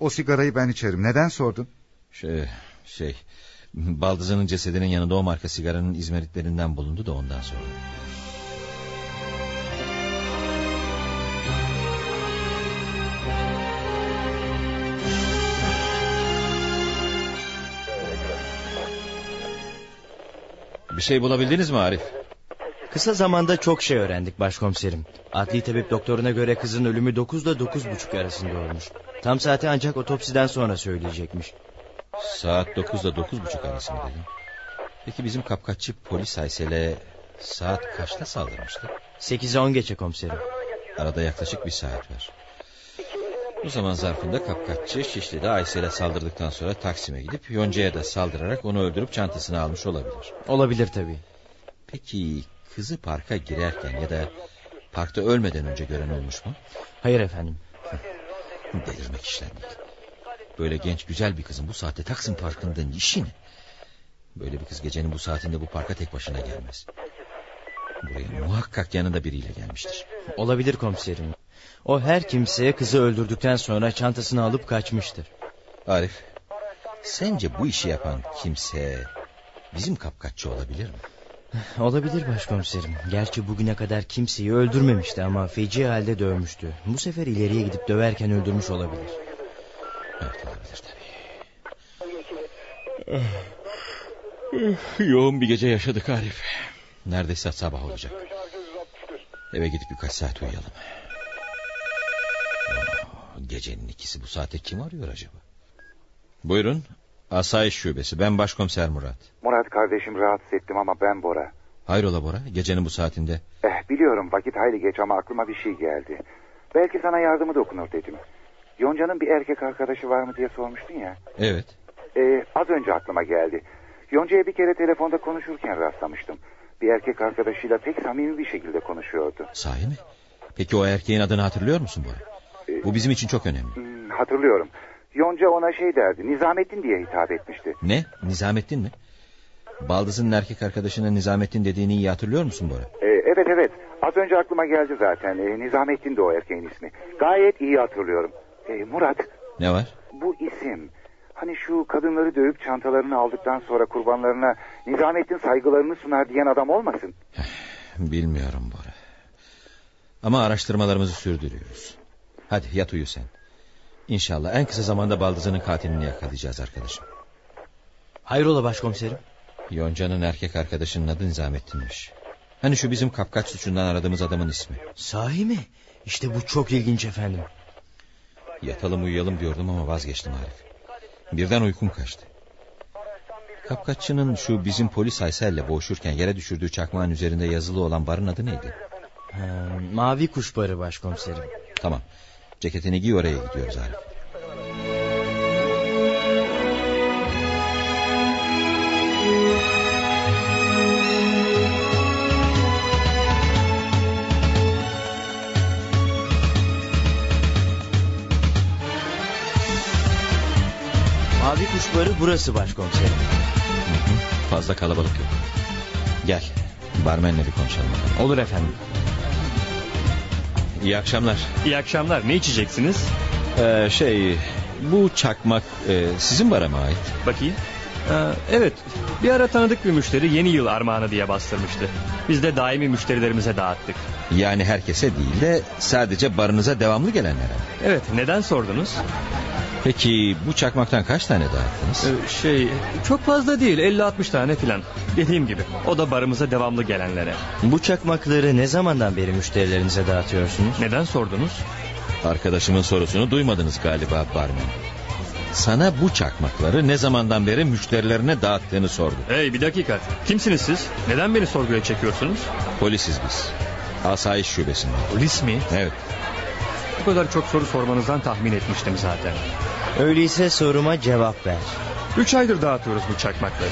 O sigarayı ben içerim. Neden sordun? Şey... Şey... Baldız'ın cesedinin yanında o marka sigaranın izmaritlerinden bulundu da ondan sonra. Bir şey bulabildiniz mi Arif? Kısa zamanda çok şey öğrendik başkomiserim. Adli tabip doktoruna göre kızın ölümü 9 ile 9.30 arasında olmuş. Tam saati ancak otopsiden sonra söyleyecekmiş. Saat 9 ile 9.30 arası mı dedin? Peki bizim kapkaççı polis Aysel'e saat kaçta saldırmıştı? 8'e 10 geçe komiserim. Arada yaklaşık bir saat var. Bu zaman zarfında kapkaççı Şişli'de Aysel'e saldırdıktan sonra Taksim'e gidip Yonca'ya da saldırarak onu öldürüp çantasını almış olabilir. Olabilir tabii. Peki kızı parka girerken ya da parkta ölmeden önce gören olmuş mu? Hayır efendim. Delirmek işten değil. Böyle genç güzel bir kızın bu saatte Taksim Parkı'nda işi ne? Böyle bir kız gecenin bu saatinde bu parka tek başına gelmez. Buraya muhakkak yanında biriyle gelmiştir. Olabilir komiserim. O her kimseye kızı öldürdükten sonra çantasını alıp kaçmıştır. Arif, sence bu işi yapan kimse bizim kapkaççı olabilir mi? [LAUGHS] Olabilir başkomiserim. Gerçi bugüne kadar kimseyi öldürmemişti ama feci halde dövmüştü. Bu sefer ileriye gidip döverken öldürmüş olabilir. Evet olabilir tabii. Yoğun bir gece yaşadık Arif. Neredeyse sabah olacak. Eve gidip birkaç saat uyuyalım. Gecenin ikisi bu saate kim arıyor acaba? Buyurun. Asayiş şubesi. Ben başkomiser Murat. Murat kardeşim rahatsız ettim ama ben Bora. Hayrola Bora? Gecenin bu saatinde. Eh biliyorum vakit hayli geç ama aklıma bir şey geldi. Belki sana yardımı dokunur dedim. Yonca'nın bir erkek arkadaşı var mı diye sormuştun ya. Evet. Ee, az önce aklıma geldi. Yonca'ya bir kere telefonda konuşurken rastlamıştım. Bir erkek arkadaşıyla pek samimi bir şekilde konuşuyordu. Sahi mi? Peki o erkeğin adını hatırlıyor musun Bora? Bu bizim için çok önemli. Hmm, hatırlıyorum. Yonca ona şey derdi. Nizamettin diye hitap etmişti. Ne? Nizamettin mi? Baldız'ın erkek arkadaşına Nizamettin dediğini iyi hatırlıyor musun Bora? Ee, evet evet. Az önce aklıma geldi zaten. Ee, Nizamettin de o erkeğin ismi. Gayet iyi hatırlıyorum. Ee, Murat Ne var? bu isim... Hani şu kadınları dövüp çantalarını aldıktan sonra kurbanlarına Nizamettin saygılarını sunar diyen adam olmasın? Bilmiyorum Bora. Ama araştırmalarımızı sürdürüyoruz. Hadi yat uyu sen. İnşallah en kısa zamanda Baldız'ın katilini yakalayacağız arkadaşım. Hayrola başkomiserim? Yonca'nın erkek arkadaşının adı Nizamettin'miş. Hani şu bizim kapkaç suçundan aradığımız adamın ismi. Sahi mi? İşte bu çok ilginç efendim. Yatalım uyuyalım diyordum ama vazgeçtim Arif. Birden uykum kaçtı. Kapkaççının şu bizim polis Aysel'le boğuşurken yere düşürdüğü çakmağın üzerinde yazılı olan barın adı neydi? Ha, mavi kuş barı başkomiserim. Tamam. Ceketini giy oraya gidiyoruz Arif. Mavi kuş barı burası başkomiserim. Fazla kalabalık yok. Gel. Barmenle bir konuşalım bakalım. Olur efendim. İyi akşamlar. İyi akşamlar. Ne içeceksiniz? Ee, şey bu çakmak e, sizin bara mı ait? Bakayım. Ee, evet. Bir ara tanıdık bir müşteri yeni yıl armağanı diye bastırmıştı. Biz de daimi müşterilerimize dağıttık. Yani herkese değil de sadece barınıza devamlı gelenlere. Evet. Neden sordunuz? Peki bu çakmaktan kaç tane dağıttınız? Ee, şey çok fazla değil 50-60 tane filan. Dediğim gibi o da barımıza devamlı gelenlere. Bu çakmakları ne zamandan beri müşterilerinize dağıtıyorsunuz? Neden sordunuz? Arkadaşımın sorusunu duymadınız galiba barmen. Sana bu çakmakları ne zamandan beri müşterilerine dağıttığını sordu. Hey bir dakika. Kimsiniz siz? Neden beni sorguya çekiyorsunuz? Polisiz biz. Asayiş şubesinde. Polis mi? Evet. Bu kadar çok soru sormanızdan tahmin etmiştim zaten. Öyleyse soruma cevap ver. Üç aydır dağıtıyoruz bu çakmakları.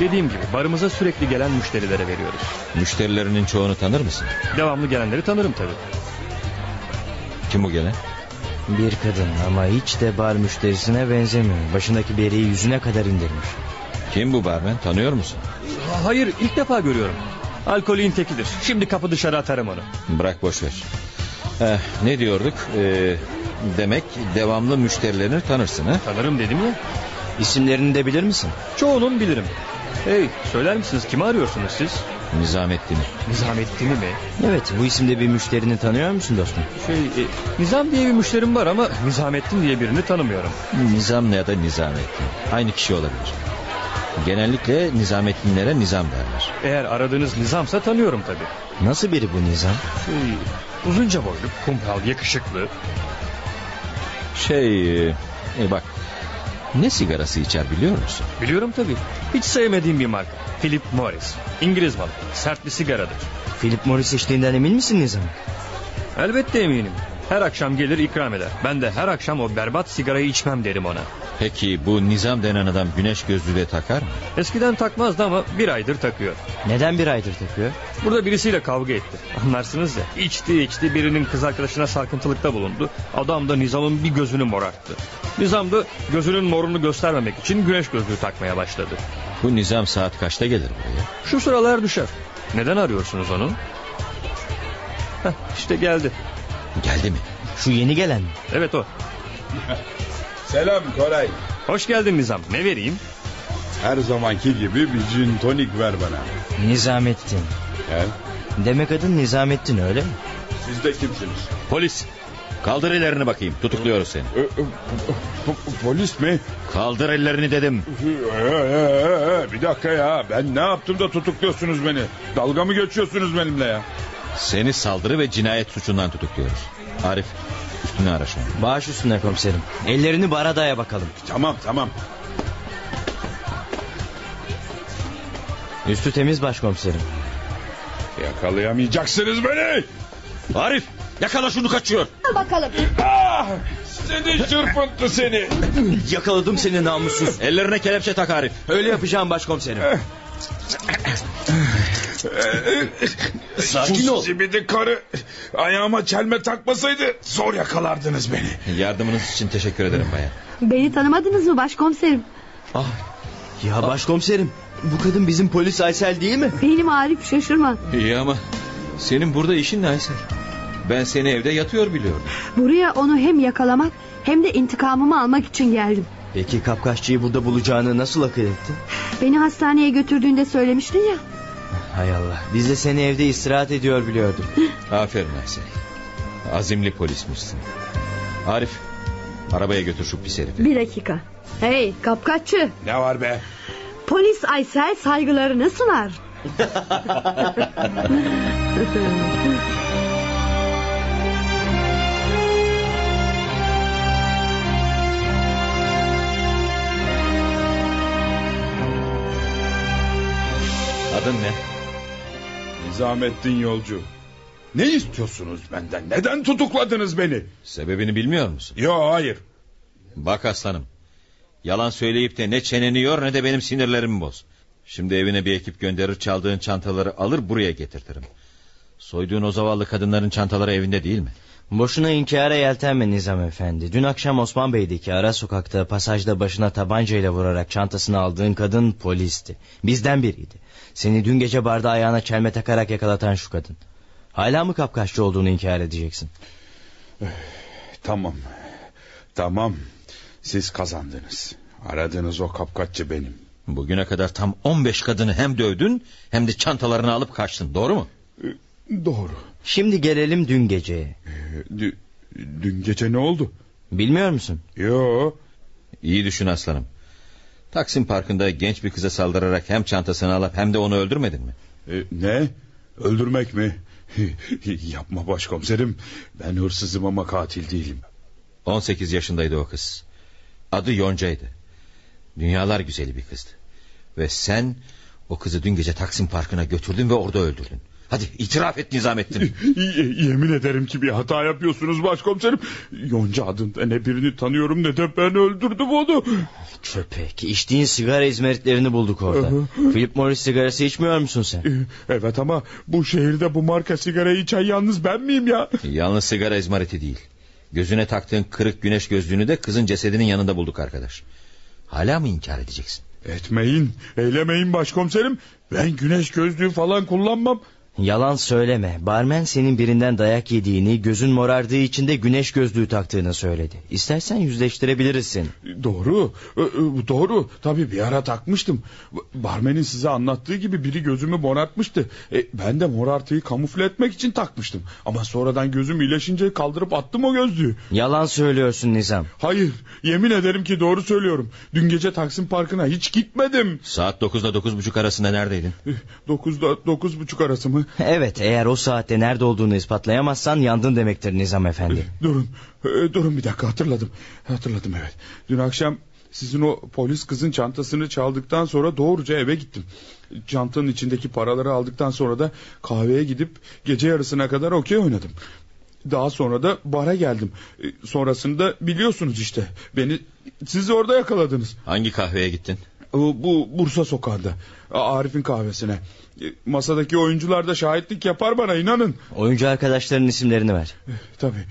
Dediğim gibi barımıza sürekli gelen müşterilere veriyoruz. Müşterilerinin çoğunu tanır mısın? Devamlı gelenleri tanırım tabii. Kim bu gelen? Bir kadın ama hiç de bar müşterisine benzemiyor. Başındaki beriyi yüzüne kadar indirmiş. Kim bu barmen tanıyor musun? Hayır ilk defa görüyorum. Alkolün tekidir. Şimdi kapı dışarı atarım onu. Bırak boş ver. Eh, ne diyorduk? Ee, demek devamlı müşterilerini tanırsın ha? Tanırım dedim ya. İsimlerini de bilir misin? Çoğunun bilirim. Hey söyler misiniz kimi arıyorsunuz siz? Nizamettin'i. Nizamettin'i mi? Evet bu isimde bir müşterini tanıyor musun dostum? Şey e, Nizam diye bir müşterim var ama Nizamettin diye birini tanımıyorum. Nizam ya da Nizamettin. Aynı kişi olabilir. Genellikle Nizamettinlere Nizam derler. Eğer aradığınız Nizamsa tanıyorum tabii. Nasıl biri bu Nizam? Şey, uzunca boylu, kumral, yakışıklı. Şey... e, bak... Ne sigarası içer biliyor musun? Biliyorum tabii. Hiç sevmediğim bir marka. Philip Morris. İngiliz malı. Sert bir sigaradır. Philip Morris içtiğinden emin misin Nizam? Elbette eminim. Her akşam gelir ikram eder. Ben de her akşam o berbat sigarayı içmem derim ona. Peki bu Nizam denen adam güneş gözlüğü de takar mı? Eskiden takmazdı ama bir aydır takıyor. Neden bir aydır takıyor? Burada birisiyle kavga etti. Anlarsınız ya. İçti içti birinin kız arkadaşına sarkıntılıkta bulundu. Adam da Nizam'ın bir gözünü morarttı. Nizam da gözünün morunu göstermemek için güneş gözlüğü takmaya başladı. Bu Nizam saat kaçta gelir buraya? Şu sıralar düşer. Neden arıyorsunuz onu? Heh, işte geldi. Geldi mi? Şu yeni gelen mi? Evet o. [LAUGHS] Selam Koray. Hoş geldin Nizam. Ne vereyim? Her zamanki gibi bir gin tonik ver bana. Nizamettin. He? Demek adın Nizamettin öyle mi? Siz de kimsiniz? Polis. Kaldır ellerini bakayım. Tutukluyoruz seni. Polis mi? Kaldır ellerini dedim. Bir dakika ya. Ben ne yaptım da tutukluyorsunuz beni? Dalga mı geçiyorsunuz benimle ya? Seni saldırı ve cinayet suçundan tutukluyoruz. Arif üstüne ara şunu. Baş üstüne komiserim. Ellerini baradaya bakalım. Tamam tamam. Üstü temiz başkomiserim. Yakalayamayacaksınız beni. Arif yakala şunu kaçıyor. Bakalım. Ah, seni çırpıntı seni. [LAUGHS] Yakaladım seni namussuz. Ellerine kelepçe tak Arif. Öyle yapacağım başkomiserim. Sakin ol. Zibidi karı ayağıma çelme takmasaydı zor yakalardınız beni. Yardımınız için teşekkür ederim bayan. Beni tanımadınız mı başkomiserim? Ah, ya başkomiserim bu kadın bizim polis Aysel değil mi? Benim Arif şaşırma. İyi ama senin burada işin ne Aysel? Ben seni evde yatıyor biliyordum. Buraya onu hem yakalamak hem de intikamımı almak için geldim. Peki kapkaççıyı burada bulacağını nasıl akıl etti? Beni hastaneye götürdüğünde söylemiştin ya. Hay Allah biz de seni evde istirahat ediyor biliyorduk. [LAUGHS] Aferin Aysel. Azimli polismişsin. Arif arabaya götür şu pis herifi. Bir dakika. Hey kapkaççı. Ne var be? Polis Aysel saygılarını sunar. Adın ne? Nizamettin Yolcu. Ne istiyorsunuz benden? Neden tutukladınız beni? Sebebini bilmiyor musun? Yo hayır. Bak aslanım. Yalan söyleyip de ne çeneni yor ne de benim sinirlerimi boz. Şimdi evine bir ekip gönderir çaldığın çantaları alır buraya getirtirim. Soyduğun o zavallı kadınların çantaları evinde değil mi? Boşuna inkara yeltenme Nizam Efendi. Dün akşam Osman Bey'deki ara sokakta pasajda başına tabancayla vurarak çantasını aldığın kadın polisti. Bizden biriydi. Seni dün gece barda ayağına çelme takarak yakalatan şu kadın. Hala mı kapkaççı olduğunu inkar edeceksin? Tamam. Tamam. Siz kazandınız. Aradığınız o kapkaççı benim. Bugüne kadar tam 15 kadını hem dövdün hem de çantalarını alıp kaçtın doğru mu? Doğru. Şimdi gelelim dün geceye. Dün, dün gece ne oldu? Bilmiyor musun? Yo. İyi düşün aslanım. Taksim Parkı'nda genç bir kıza saldırarak hem çantasını alıp hem de onu öldürmedin mi? E, ne? Öldürmek mi? [LAUGHS] Yapma başkomiserim. Ben hırsızım ama katil değilim. 18 yaşındaydı o kız. Adı Yonca'ydı. Dünyalar güzeli bir kızdı. Ve sen o kızı dün gece Taksim Parkı'na götürdün ve orada öldürdün. Hadi itiraf et Nizamettin. Yemin ederim ki bir hata yapıyorsunuz başkomiserim. Yonca adında ne birini tanıyorum ne de ben öldürdüm onu. Köpek içtiğin sigara izmaritlerini bulduk orada. Philip Morris sigarası içmiyor musun sen? Evet ama bu şehirde bu marka sigarayı içen yalnız ben miyim ya? Yalnız sigara izmariti değil. Gözüne taktığın kırık güneş gözlüğünü de kızın cesedinin yanında bulduk arkadaş. Hala mı inkar edeceksin? Etmeyin, eylemeyin başkomiserim. Ben güneş gözlüğü falan kullanmam. Yalan söyleme. Barmen senin birinden dayak yediğini, gözün morardığı için de güneş gözlüğü taktığını söyledi. İstersen yüzleştirebiliriz seni. Doğru, doğru. Tabii bir ara takmıştım. Barmenin size anlattığı gibi biri gözümü morartmıştı. E, ben de morartıyı kamufle etmek için takmıştım. Ama sonradan gözüm iyileşince kaldırıp attım o gözlüğü. Yalan söylüyorsun Nizam. Hayır, yemin ederim ki doğru söylüyorum. Dün gece Taksim Parkı'na hiç gitmedim. Saat 9'da 9.30 arasında neredeydin? 9'da 9.30 arası mı? Evet eğer o saatte nerede olduğunu ispatlayamazsan yandın demektir Nizam Efendi. Durun durun bir dakika hatırladım. Hatırladım evet. Dün akşam sizin o polis kızın çantasını çaldıktan sonra doğruca eve gittim. Çantanın içindeki paraları aldıktan sonra da kahveye gidip gece yarısına kadar okey oynadım. Daha sonra da bara geldim. Sonrasında biliyorsunuz işte. Beni siz orada yakaladınız. Hangi kahveye gittin? Bu Bursa sokağında. Arif'in kahvesine. Masadaki oyuncular da şahitlik yapar bana inanın. Oyuncu arkadaşların isimlerini ver. Tabii.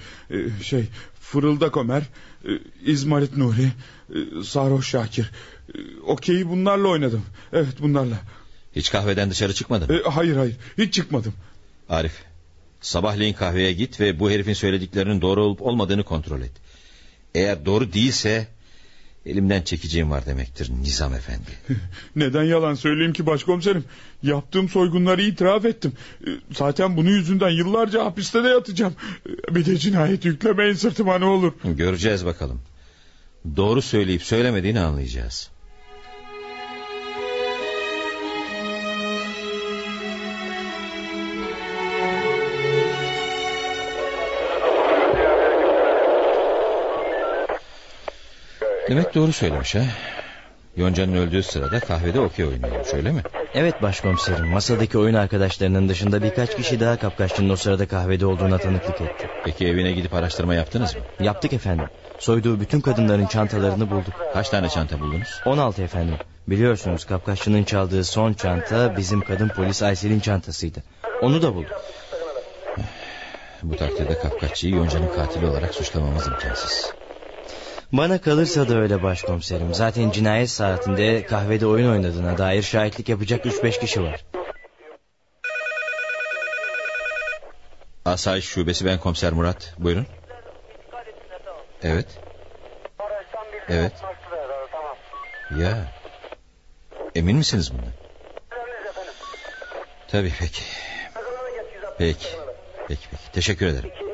Şey Fırıldak Ömer, İzmarit Nuri, Sarhoş Şakir. Okeyi bunlarla oynadım. Evet bunlarla. Hiç kahveden dışarı çıkmadın mı? Hayır hayır hiç çıkmadım. Arif sabahleyin kahveye git ve bu herifin söylediklerinin doğru olup olmadığını kontrol et. Eğer doğru değilse Elimden çekeceğim var demektir Nizam Efendi. [LAUGHS] Neden yalan söyleyeyim ki başkomiserim? Yaptığım soygunları itiraf ettim. Zaten bunun yüzünden yıllarca hapiste de yatacağım. Bir de cinayet yüklemeyin sırtıma ne olur. Göreceğiz bakalım. Doğru söyleyip söylemediğini anlayacağız. Demek doğru söylemiş ha. Yonca'nın öldüğü sırada kahvede okey oynuyormuş öyle mi? Evet başkomiserim. Masadaki oyun arkadaşlarının dışında birkaç kişi daha kapkaççının o sırada kahvede olduğuna tanıklık etti. Peki evine gidip araştırma yaptınız mı? Yaptık efendim. Soyduğu bütün kadınların çantalarını bulduk. Kaç tane çanta buldunuz? 16 efendim. Biliyorsunuz kapkaççının çaldığı son çanta bizim kadın polis Aysel'in çantasıydı. Onu da bulduk. Bu takdirde kapkaççıyı Yonca'nın katili olarak suçlamamız imkansız. Bana kalırsa da öyle başkomiserim. Zaten cinayet saatinde kahvede oyun oynadığına dair şahitlik yapacak 3-5 kişi var. Asayiş Şubesi ben komiser Murat. Buyurun. Evet. Evet. Ya. Emin misiniz bundan? Tabii peki. Peki. Peki peki. Teşekkür ederim.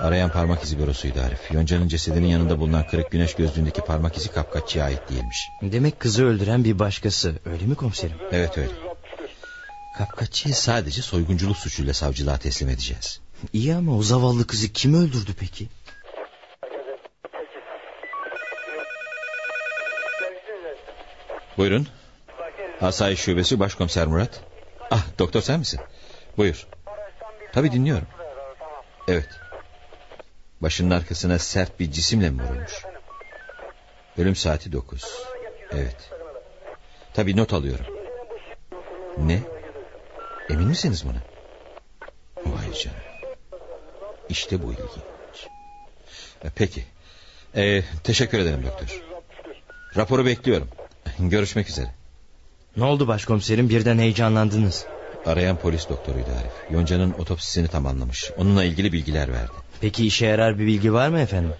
Arayan parmak izi bürosuydu Arif. Yonca'nın cesedinin yanında bulunan kırık güneş gözlüğündeki parmak izi kapkaççıya ait değilmiş. Demek kızı öldüren bir başkası. Öyle mi komiserim? Evet öyle. Kapkaççıyı sadece soygunculuk suçuyla savcılığa teslim edeceğiz. İyi ama o zavallı kızı kim öldürdü peki? Buyurun. Asayiş Şubesi Başkomiser Murat. Ah doktor sen misin? Buyur. Tabii dinliyorum. Evet. Başının arkasına sert bir cisimle mi vurulmuş? Ölüm saati dokuz. Evet. Tabii not alıyorum. Ne? Emin misiniz buna? Vay canına. İşte bu ilginç. E, Peki. Ee, teşekkür ederim doktor. Raporu bekliyorum. Görüşmek üzere. Ne oldu başkomiserim birden heyecanlandınız. Arayan polis doktoruydu Arif. Yonca'nın otopsisini tamamlamış. Onunla ilgili bilgiler verdi. Peki işe yarar bir bilgi var mı efendim?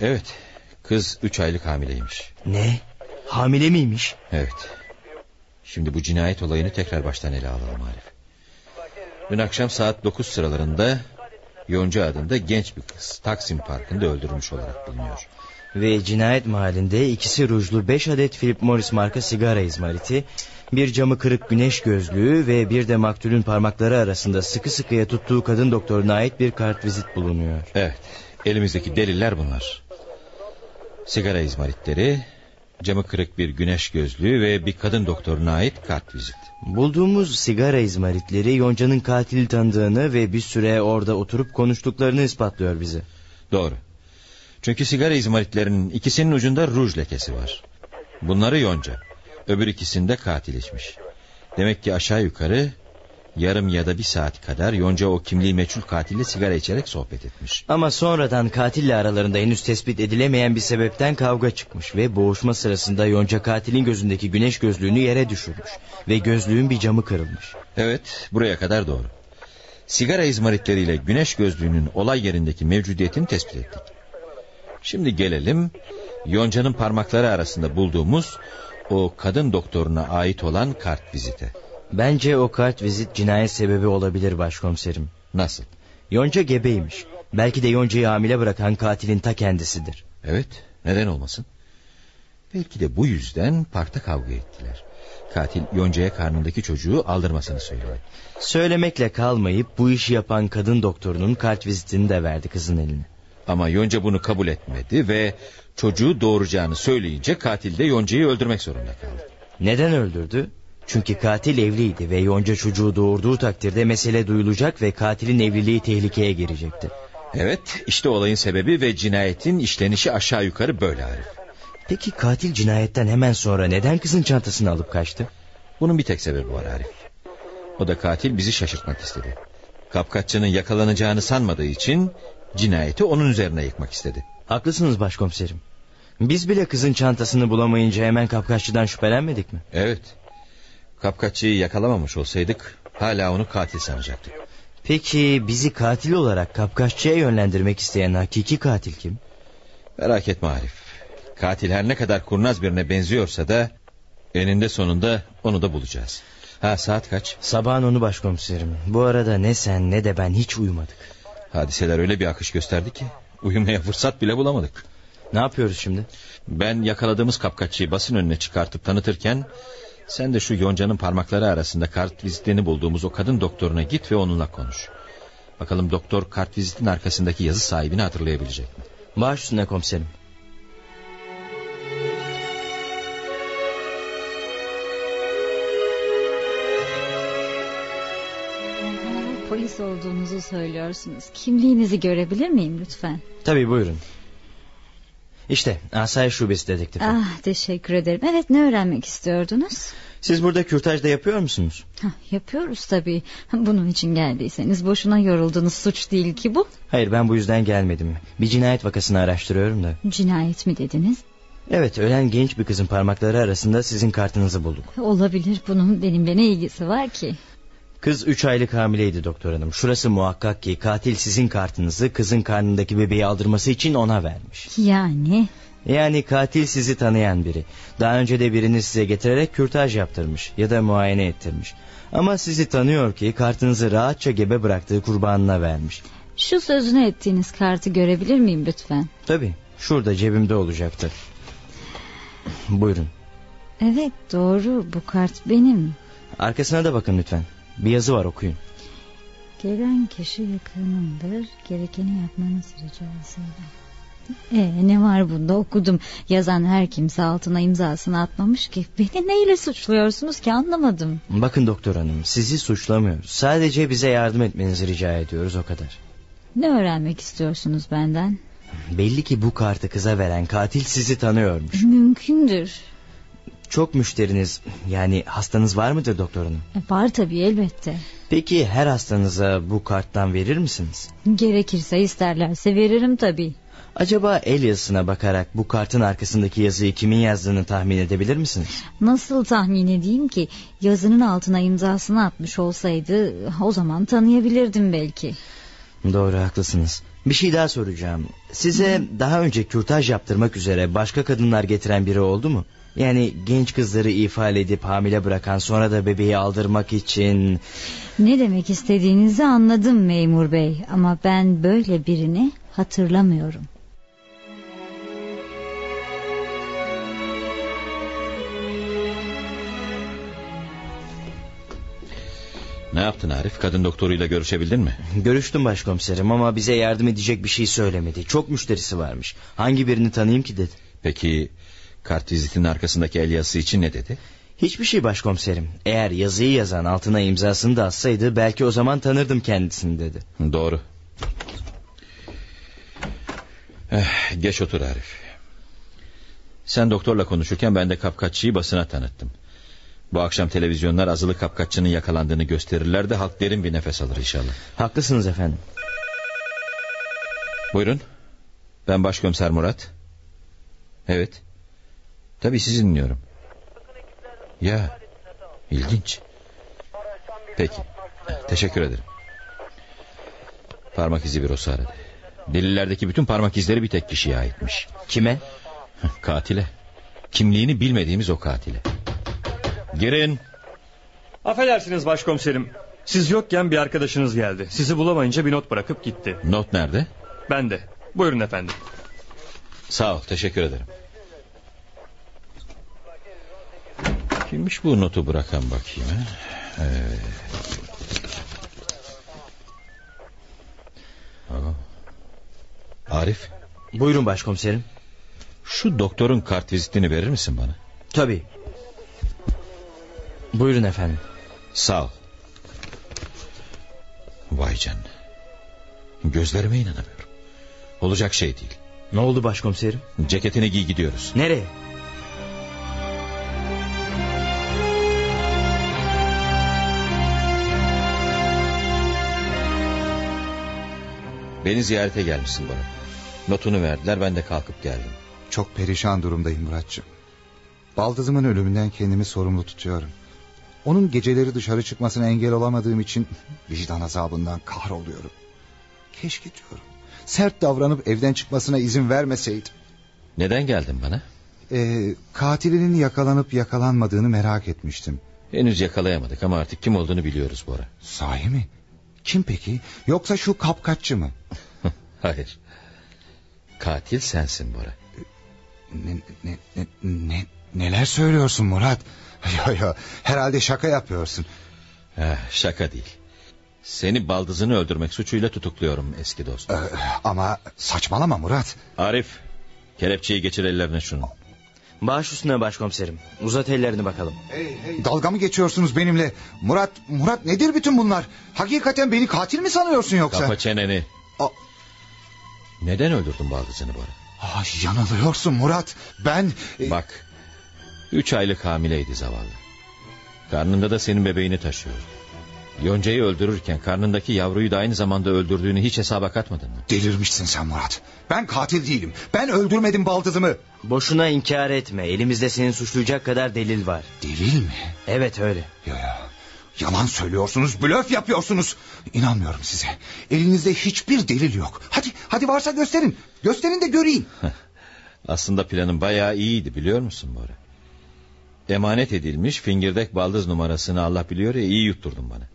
Evet. Kız üç aylık hamileymiş. Ne? Hamile miymiş? Evet. Şimdi bu cinayet olayını tekrar baştan ele alalım Arif. Dün akşam saat dokuz sıralarında Yonca adında genç bir kız Taksim Parkı'nda öldürülmüş olarak bulunuyor. Ve cinayet mahallinde ikisi rujlu 5 adet Philip Morris marka sigara izmariti, bir camı kırık güneş gözlüğü ve bir de maktulün parmakları arasında sıkı sıkıya tuttuğu kadın doktoruna ait bir kartvizit bulunuyor. Evet, elimizdeki deliller bunlar. Sigara izmaritleri, camı kırık bir güneş gözlüğü ve bir kadın doktoruna ait kartvizit. Bulduğumuz sigara izmaritleri Yonca'nın katili tanıdığını ve bir süre orada oturup konuştuklarını ispatlıyor bize. Doğru. Çünkü sigara izmaritlerinin ikisinin ucunda ruj lekesi var. Bunları Yonca. Öbür ikisinde katil içmiş. Demek ki aşağı yukarı yarım ya da bir saat kadar Yonca o kimliği meçhul katille sigara içerek sohbet etmiş. Ama sonradan katille aralarında henüz tespit edilemeyen bir sebepten kavga çıkmış ve boğuşma sırasında Yonca katilin gözündeki güneş gözlüğünü yere düşürmüş ve gözlüğün bir camı kırılmış. Evet, buraya kadar doğru. Sigara izmaritleriyle güneş gözlüğünün olay yerindeki mevcudiyetini tespit ettik. Şimdi gelelim Yonca'nın parmakları arasında bulduğumuz o kadın doktoruna ait olan kart vizite. Bence o kart vizit cinayet sebebi olabilir başkomiserim. Nasıl? Yonca gebeymiş. Belki de Yonca'yı hamile bırakan katilin ta kendisidir. Evet, neden olmasın? Belki de bu yüzden parkta kavga ettiler. Katil Yonca'ya karnındaki çocuğu aldırmasını söyledi. Söylemekle kalmayıp bu işi yapan kadın doktorunun kart vizitini de verdi kızın eline. Ama Yonca bunu kabul etmedi ve çocuğu doğuracağını söyleyince katil de Yonca'yı öldürmek zorunda kaldı. Neden öldürdü? Çünkü katil evliydi ve Yonca çocuğu doğurduğu takdirde mesele duyulacak ve katilin evliliği tehlikeye girecekti. Evet, işte olayın sebebi ve cinayetin işlenişi aşağı yukarı böyle Arif. Peki katil cinayetten hemen sonra neden kızın çantasını alıp kaçtı? Bunun bir tek sebebi var Arif. O da katil bizi şaşırtmak istedi. Kapkaççının yakalanacağını sanmadığı için cinayeti onun üzerine yıkmak istedi. Haklısınız başkomiserim. Biz bile kızın çantasını bulamayınca hemen kapkaççıdan şüphelenmedik mi? Evet. Kapkaççıyı yakalamamış olsaydık hala onu katil sanacaktık. Peki bizi katil olarak kapkaççıya yönlendirmek isteyen hakiki katil kim? Merak etme Arif. Katil her ne kadar kurnaz birine benziyorsa da eninde sonunda onu da bulacağız. Ha saat kaç? Sabahın onu başkomiserim. Bu arada ne sen ne de ben hiç uyumadık. Hadiseler öyle bir akış gösterdi ki uyumaya fırsat bile bulamadık. Ne yapıyoruz şimdi? Ben yakaladığımız kapkaççıyı basın önüne çıkartıp tanıtırken... ...sen de şu Yonca'nın parmakları arasında kart vizitlerini bulduğumuz o kadın doktoruna git ve onunla konuş. Bakalım doktor kart vizitin arkasındaki yazı sahibini hatırlayabilecek mi? Baş üstüne komiserim. Polis olduğunuzu söylüyorsunuz. Kimliğinizi görebilir miyim lütfen? Tabii buyurun. İşte asayiş şubesi dedektifi. Ah teşekkür ederim. Evet ne öğrenmek istiyordunuz? Siz burada kürtaj da yapıyor musunuz? Hah, yapıyoruz tabii. Bunun için geldiyseniz boşuna yoruldunuz. Suç değil ki bu. Hayır ben bu yüzden gelmedim. Bir cinayet vakasını araştırıyorum da. Cinayet mi dediniz? Evet ölen genç bir kızın parmakları arasında sizin kartınızı bulduk. Olabilir bunun benimle ne ilgisi var ki? Kız üç aylık hamileydi doktor hanım. Şurası muhakkak ki katil sizin kartınızı kızın karnındaki bebeği aldırması için ona vermiş. Yani? Yani katil sizi tanıyan biri. Daha önce de birini size getirerek kürtaj yaptırmış ya da muayene ettirmiş. Ama sizi tanıyor ki kartınızı rahatça gebe bıraktığı kurbanına vermiş. Şu sözünü ettiğiniz kartı görebilir miyim lütfen? Tabii şurada cebimde olacaktı. Buyurun. Evet doğru bu kart benim. Arkasına da bakın lütfen. Bir yazı var okuyun. Gelen kişi yakınımdır. Gerekeni yapmanız rica ederim. Ee, ne var bunda okudum. Yazan her kimse altına imzasını atmamış ki. Beni neyle suçluyorsunuz ki anlamadım. Bakın doktor hanım sizi suçlamıyoruz. Sadece bize yardım etmenizi rica ediyoruz o kadar. Ne öğrenmek istiyorsunuz benden? Belli ki bu kartı kıza veren katil sizi tanıyormuş. Mümkündür. Çok müşteriniz yani hastanız var mıdır doktor hanım? E, var tabii elbette. Peki her hastanıza bu karttan verir misiniz? Gerekirse isterlerse veririm tabii. Acaba el yazısına bakarak bu kartın arkasındaki yazıyı kimin yazdığını tahmin edebilir misiniz? Nasıl tahmin edeyim ki yazının altına imzasını atmış olsaydı o zaman tanıyabilirdim belki. Doğru haklısınız. Bir şey daha soracağım. Size Hı. daha önce kürtaj yaptırmak üzere başka kadınlar getiren biri oldu mu? Yani genç kızları ifade edip hamile bırakan sonra da bebeği aldırmak için... Ne demek istediğinizi anladım memur bey ama ben böyle birini hatırlamıyorum. Ne yaptın Arif? Kadın doktoruyla görüşebildin mi? Görüştüm başkomiserim ama bize yardım edecek bir şey söylemedi. Çok müşterisi varmış. Hangi birini tanıyayım ki dedi. Peki kartvizitin arkasındaki el yazısı için ne dedi? Hiçbir şey başkomiserim. Eğer yazıyı yazan altına imzasını da atsaydı belki o zaman tanırdım kendisini dedi. Doğru. Eh, geç otur Arif. Sen doktorla konuşurken ben de kapkaççıyı basına tanıttım. Bu akşam televizyonlar azılı kapkaççının yakalandığını gösterirler de halk derin bir nefes alır inşallah. Haklısınız efendim. Buyurun. Ben başkomiser Murat. Evet. Tabii sizi dinliyorum. Ya ilginç. Peki. Teşekkür ederim. Parmak izi bürosu aradı. Delillerdeki bütün parmak izleri bir tek kişiye aitmiş. Kime? [LAUGHS] Katile. Kimliğini bilmediğimiz o katile. Girin. Affedersiniz başkomiserim. Siz yokken bir arkadaşınız geldi. Sizi bulamayınca bir not bırakıp gitti. Not nerede? Ben de. Buyurun efendim. Sağ ol teşekkür ederim. Kimmiş bu notu bırakan bakayım. He? Evet. Arif. Buyurun başkomiserim. Şu doktorun kart vizitini verir misin bana? Tabii. Buyurun efendim. Sağ ol. Vay canına. Gözlerime inanamıyorum. Olacak şey değil. Ne oldu başkomiserim? Ceketini giy gidiyoruz. Nereye? Beni ziyarete gelmişsin bana. Notunu verdiler ben de kalkıp geldim. Çok perişan durumdayım Muratçım. Baldızımın ölümünden kendimi sorumlu tutuyorum. Onun geceleri dışarı çıkmasına engel olamadığım için [LAUGHS] vicdan azabından kahroluyorum. Keşke diyorum. Sert davranıp evden çıkmasına izin vermeseydim. Neden geldin bana? Ee, katilinin yakalanıp yakalanmadığını merak etmiştim. Henüz yakalayamadık ama artık kim olduğunu biliyoruz Bora. Sahi mi? Kim peki? Yoksa şu kapkaççı mı? [LAUGHS] Hayır. Katil sensin Bora. Ne, ne, ne, ne, neler söylüyorsun Murat? [LAUGHS] Yo yo herhalde şaka yapıyorsun. Eh, şaka değil. Seni baldızını öldürmek suçuyla tutukluyorum eski dostum. Ee, ama saçmalama Murat. Arif kelepçeyi geçir ellerine şunu. Baş üstüne başkomiserim. Uzat ellerini bakalım. Hey, hey. Dalga mı geçiyorsunuz benimle? Murat, Murat nedir bütün bunlar? Hakikaten beni katil mi sanıyorsun yoksa? Kapa çeneni. A- Neden öldürdün baldızını Bora? Ah, yanılıyorsun Murat. Ben... e, Bak. Üç aylık hamileydi zavallı. Karnında da senin bebeğini taşıyor. Yonca'yı öldürürken karnındaki yavruyu da aynı zamanda öldürdüğünü hiç hesaba katmadın mı? Delirmişsin sen Murat. Ben katil değilim. Ben öldürmedim baldızımı. Boşuna inkar etme. Elimizde seni suçlayacak kadar delil var. Delil mi? Evet öyle. Ya ya. Yalan söylüyorsunuz, blöf yapıyorsunuz. İnanmıyorum size. Elinizde hiçbir delil yok. Hadi, hadi varsa gösterin. Gösterin de göreyim. Aslında planın bayağı iyiydi biliyor musun Bora? Emanet edilmiş fingirdek baldız numarasını Allah biliyor ya iyi yutturdun bana.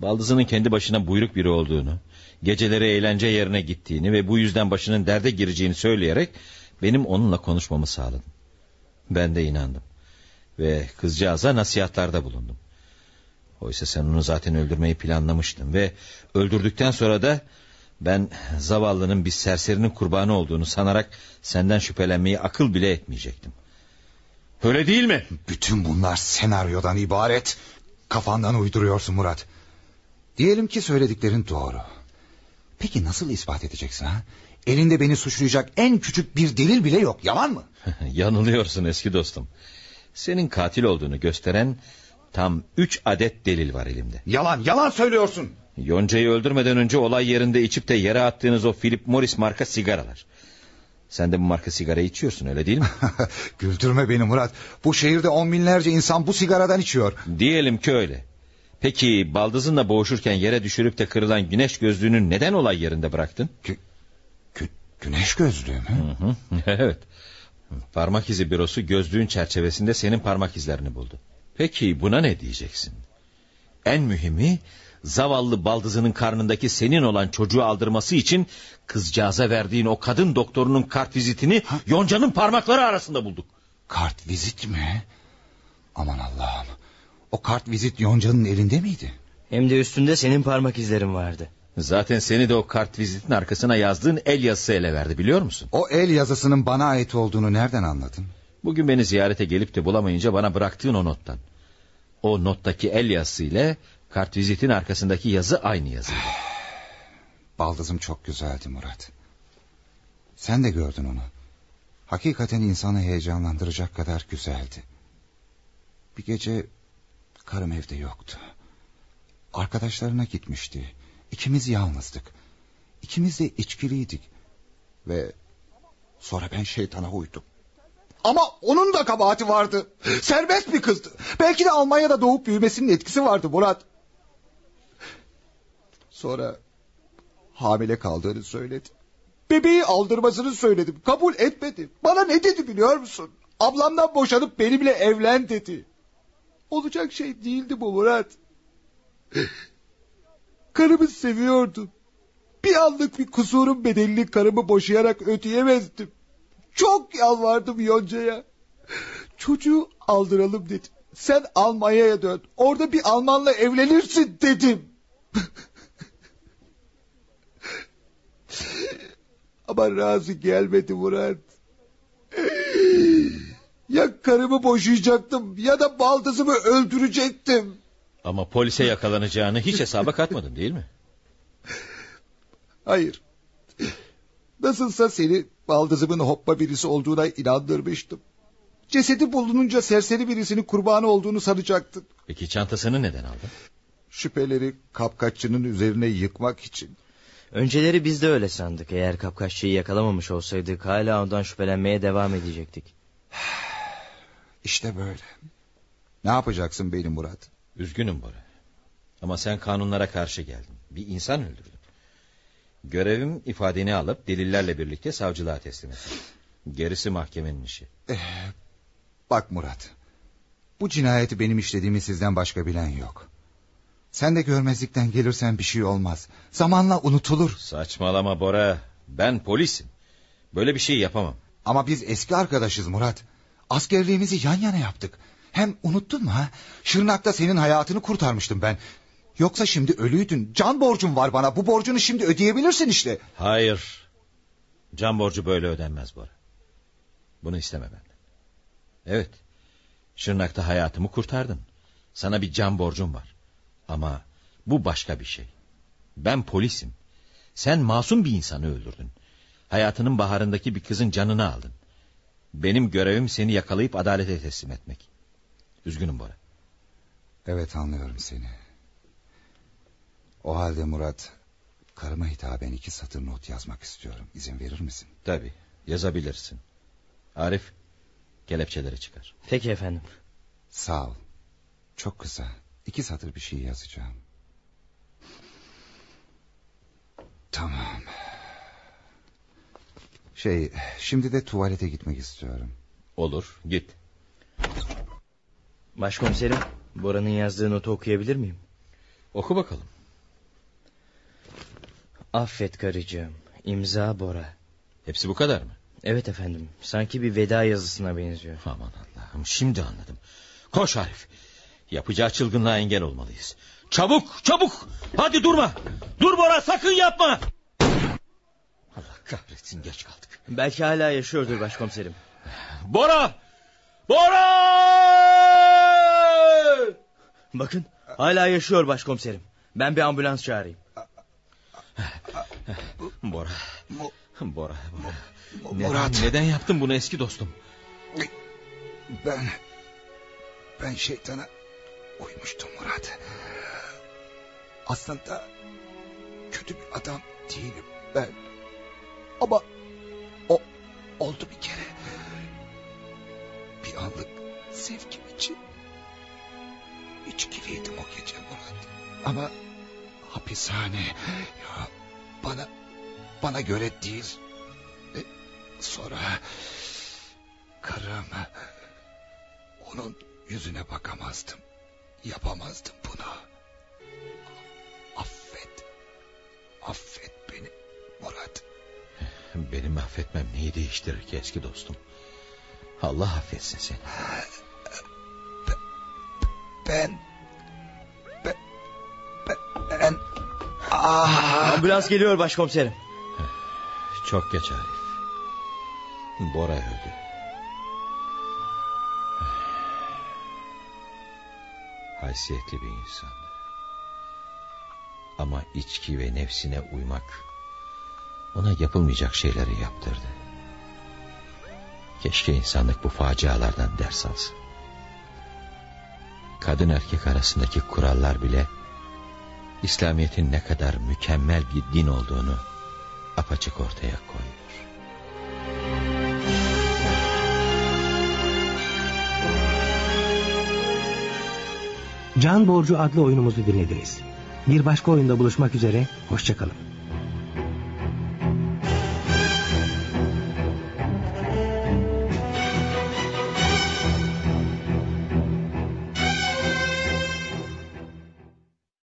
Baldızının kendi başına buyruk biri olduğunu, geceleri eğlence yerine gittiğini ve bu yüzden başının derde gireceğini söyleyerek benim onunla konuşmamı sağladın. Ben de inandım. Ve kızcağıza nasihatlarda bulundum. Oysa sen onu zaten öldürmeyi planlamıştın ve öldürdükten sonra da ben zavallının bir serserinin kurbanı olduğunu sanarak senden şüphelenmeyi akıl bile etmeyecektim. Öyle değil mi? Bütün bunlar senaryodan ibaret. Kafandan uyduruyorsun Murat. Diyelim ki söylediklerin doğru. Peki nasıl ispat edeceksin ha? Elinde beni suçlayacak en küçük bir delil bile yok. Yalan mı? [LAUGHS] Yanılıyorsun eski dostum. Senin katil olduğunu gösteren tam üç adet delil var elimde. Yalan, yalan söylüyorsun. Yonca'yı öldürmeden önce olay yerinde içip de yere attığınız o Philip Morris marka sigaralar. Sen de bu marka sigara içiyorsun öyle değil mi? [LAUGHS] Güldürme beni Murat. Bu şehirde on binlerce insan bu sigaradan içiyor. Diyelim ki öyle. Peki baldızınla boğuşurken yere düşürüp de kırılan güneş gözlüğünü neden olay yerinde bıraktın? Gü gü güneş gözlüğü mü? Hı hı, [LAUGHS] evet. Parmak izi bürosu gözlüğün çerçevesinde senin parmak izlerini buldu. Peki buna ne diyeceksin? En mühimi zavallı baldızının karnındaki senin olan çocuğu aldırması için kızcağıza verdiğin o kadın doktorunun kart vizitini ha? Yonca'nın parmakları arasında bulduk. Kart vizit mi? Aman Allah'ım. O kart vizit Yonca'nın elinde miydi? Hem de üstünde senin parmak izlerin vardı. Zaten seni de o kart vizitin arkasına yazdığın el yazısı ele verdi biliyor musun? O el yazısının bana ait olduğunu nereden anladın? Bugün beni ziyarete gelip de bulamayınca bana bıraktığın o nottan. O nottaki el yazısı ile kartvizitin arkasındaki yazı aynı yazıydı. [SIGHS] Baldızım çok güzeldi Murat. Sen de gördün onu. Hakikaten insanı heyecanlandıracak kadar güzeldi. Bir gece karım evde yoktu. Arkadaşlarına gitmişti. İkimiz yalnızdık. İkimiz de içkiliydik. Ve sonra ben şeytana uydum. Ama onun da kabahati vardı. Serbest bir kızdı. Belki de Almanya'da doğup büyümesinin etkisi vardı Murat. Sonra hamile kaldığını söyledi. Bebeği aldırmasını söyledim. Kabul etmedi. Bana ne dedi biliyor musun? Ablamdan boşanıp benimle evlen dedi. Olacak şey değildi bu Murat. [LAUGHS] Karımı seviyordum. Bir anlık bir kusurun bedelini karımı boşayarak ödeyemezdim. Çok yalvardım Yonca'ya. Çocuğu aldıralım dedim. Sen Almanya'ya dön. Orada bir Almanla evlenirsin dedim. [LAUGHS] Ama razı gelmedi Murat. Ya karımı boşayacaktım ya da baldızımı öldürecektim. Ama polise yakalanacağını hiç hesaba katmadın değil mi? Hayır. Nasılsa seni baldızımın hoppa birisi olduğuna inandırmıştım. Cesedi bulununca serseri birisinin kurbanı olduğunu sanacaktın. Peki çantasını neden aldın? Şüpheleri kapkaççının üzerine yıkmak için. Önceleri biz de öyle sandık. Eğer kapkaççıyı yakalamamış olsaydık hala ondan şüphelenmeye devam edecektik. [SIGHS] İşte böyle. Ne yapacaksın benim Murat? Üzgünüm Bora. Ama sen kanunlara karşı geldin. Bir insan öldürdün. Görevim ifadeni alıp delillerle birlikte savcılığa teslim etmek. Gerisi mahkemenin işi. Ee, bak Murat. Bu cinayeti benim işlediğimi sizden başka bilen yok. Sen de görmezlikten gelirsen bir şey olmaz. Zamanla unutulur. Saçmalama Bora. Ben polisim. Böyle bir şey yapamam. Ama biz eski arkadaşız Murat. Askerliğimizi yan yana yaptık. Hem unuttun mu ha? Şırnak'ta senin hayatını kurtarmıştım ben. Yoksa şimdi ölüydün. Can borcum var bana. Bu borcunu şimdi ödeyebilirsin işte. Hayır. Can borcu böyle ödenmez Bora. Bunu isteme benden. Evet. Şırnak'ta hayatımı kurtardın. Sana bir can borcum var. Ama bu başka bir şey. Ben polisim. Sen masum bir insanı öldürdün. Hayatının baharındaki bir kızın canını aldın. Benim görevim seni yakalayıp adalete teslim etmek. Üzgünüm Bora. Evet anlıyorum seni. O halde Murat, karıma hitaben iki satır not yazmak istiyorum. İzin verir misin? Tabii, yazabilirsin. Arif, kelepçeleri çıkar. Peki efendim. Sağ ol. Çok kısa. İki satır bir şey yazacağım. Tamam. Şey, şimdi de tuvalete gitmek istiyorum. Olur, git. Başkomiserim, Bora'nın yazdığı notu okuyabilir miyim? Oku bakalım. Affet karıcığım, imza Bora. Hepsi bu kadar mı? Evet efendim, sanki bir veda yazısına benziyor. Aman Allah'ım, şimdi anladım. Koş Arif. Yapacağı çılgınlığa engel olmalıyız. Çabuk, çabuk! Hadi durma! Dur Bora, sakın yapma! Kahretsin, geç kaldık. Belki hala yaşıyordur başkomiserim. Bora! Bora! Bakın, hala yaşıyor başkomiserim. Ben bir ambulans çağırayım. Bora. Bora. Bora. Neden, Murat. neden yaptın bunu eski dostum? Ben... Ben şeytana uymuştum Murat. Aslında kötü bir adam değilim ben. Ama o oldu bir kere. Bir anlık sevgim için içkiliydim o gece Murat. Ama hapishane ya bana bana göre değil. E, sonra karım onun yüzüne bakamazdım. Yapamazdım bunu. Affet. Affet beni Murat. Benim affetmem neyi değiştirir ki eski dostum? Allah affetsin seni. Ben... Ben... Ben... ben ah, Ambulans geliyor başkomiserim. Çok geç Arif. Bora öldü. Haysiyetli bir insan. Ama içki ve nefsine uymak ona yapılmayacak şeyleri yaptırdı. Keşke insanlık bu facialardan ders alsın. Kadın erkek arasındaki kurallar bile İslamiyet'in ne kadar mükemmel bir din olduğunu apaçık ortaya koyuyor. Can Borcu adlı oyunumuzu dinlediniz. Bir başka oyunda buluşmak üzere, hoşçakalın.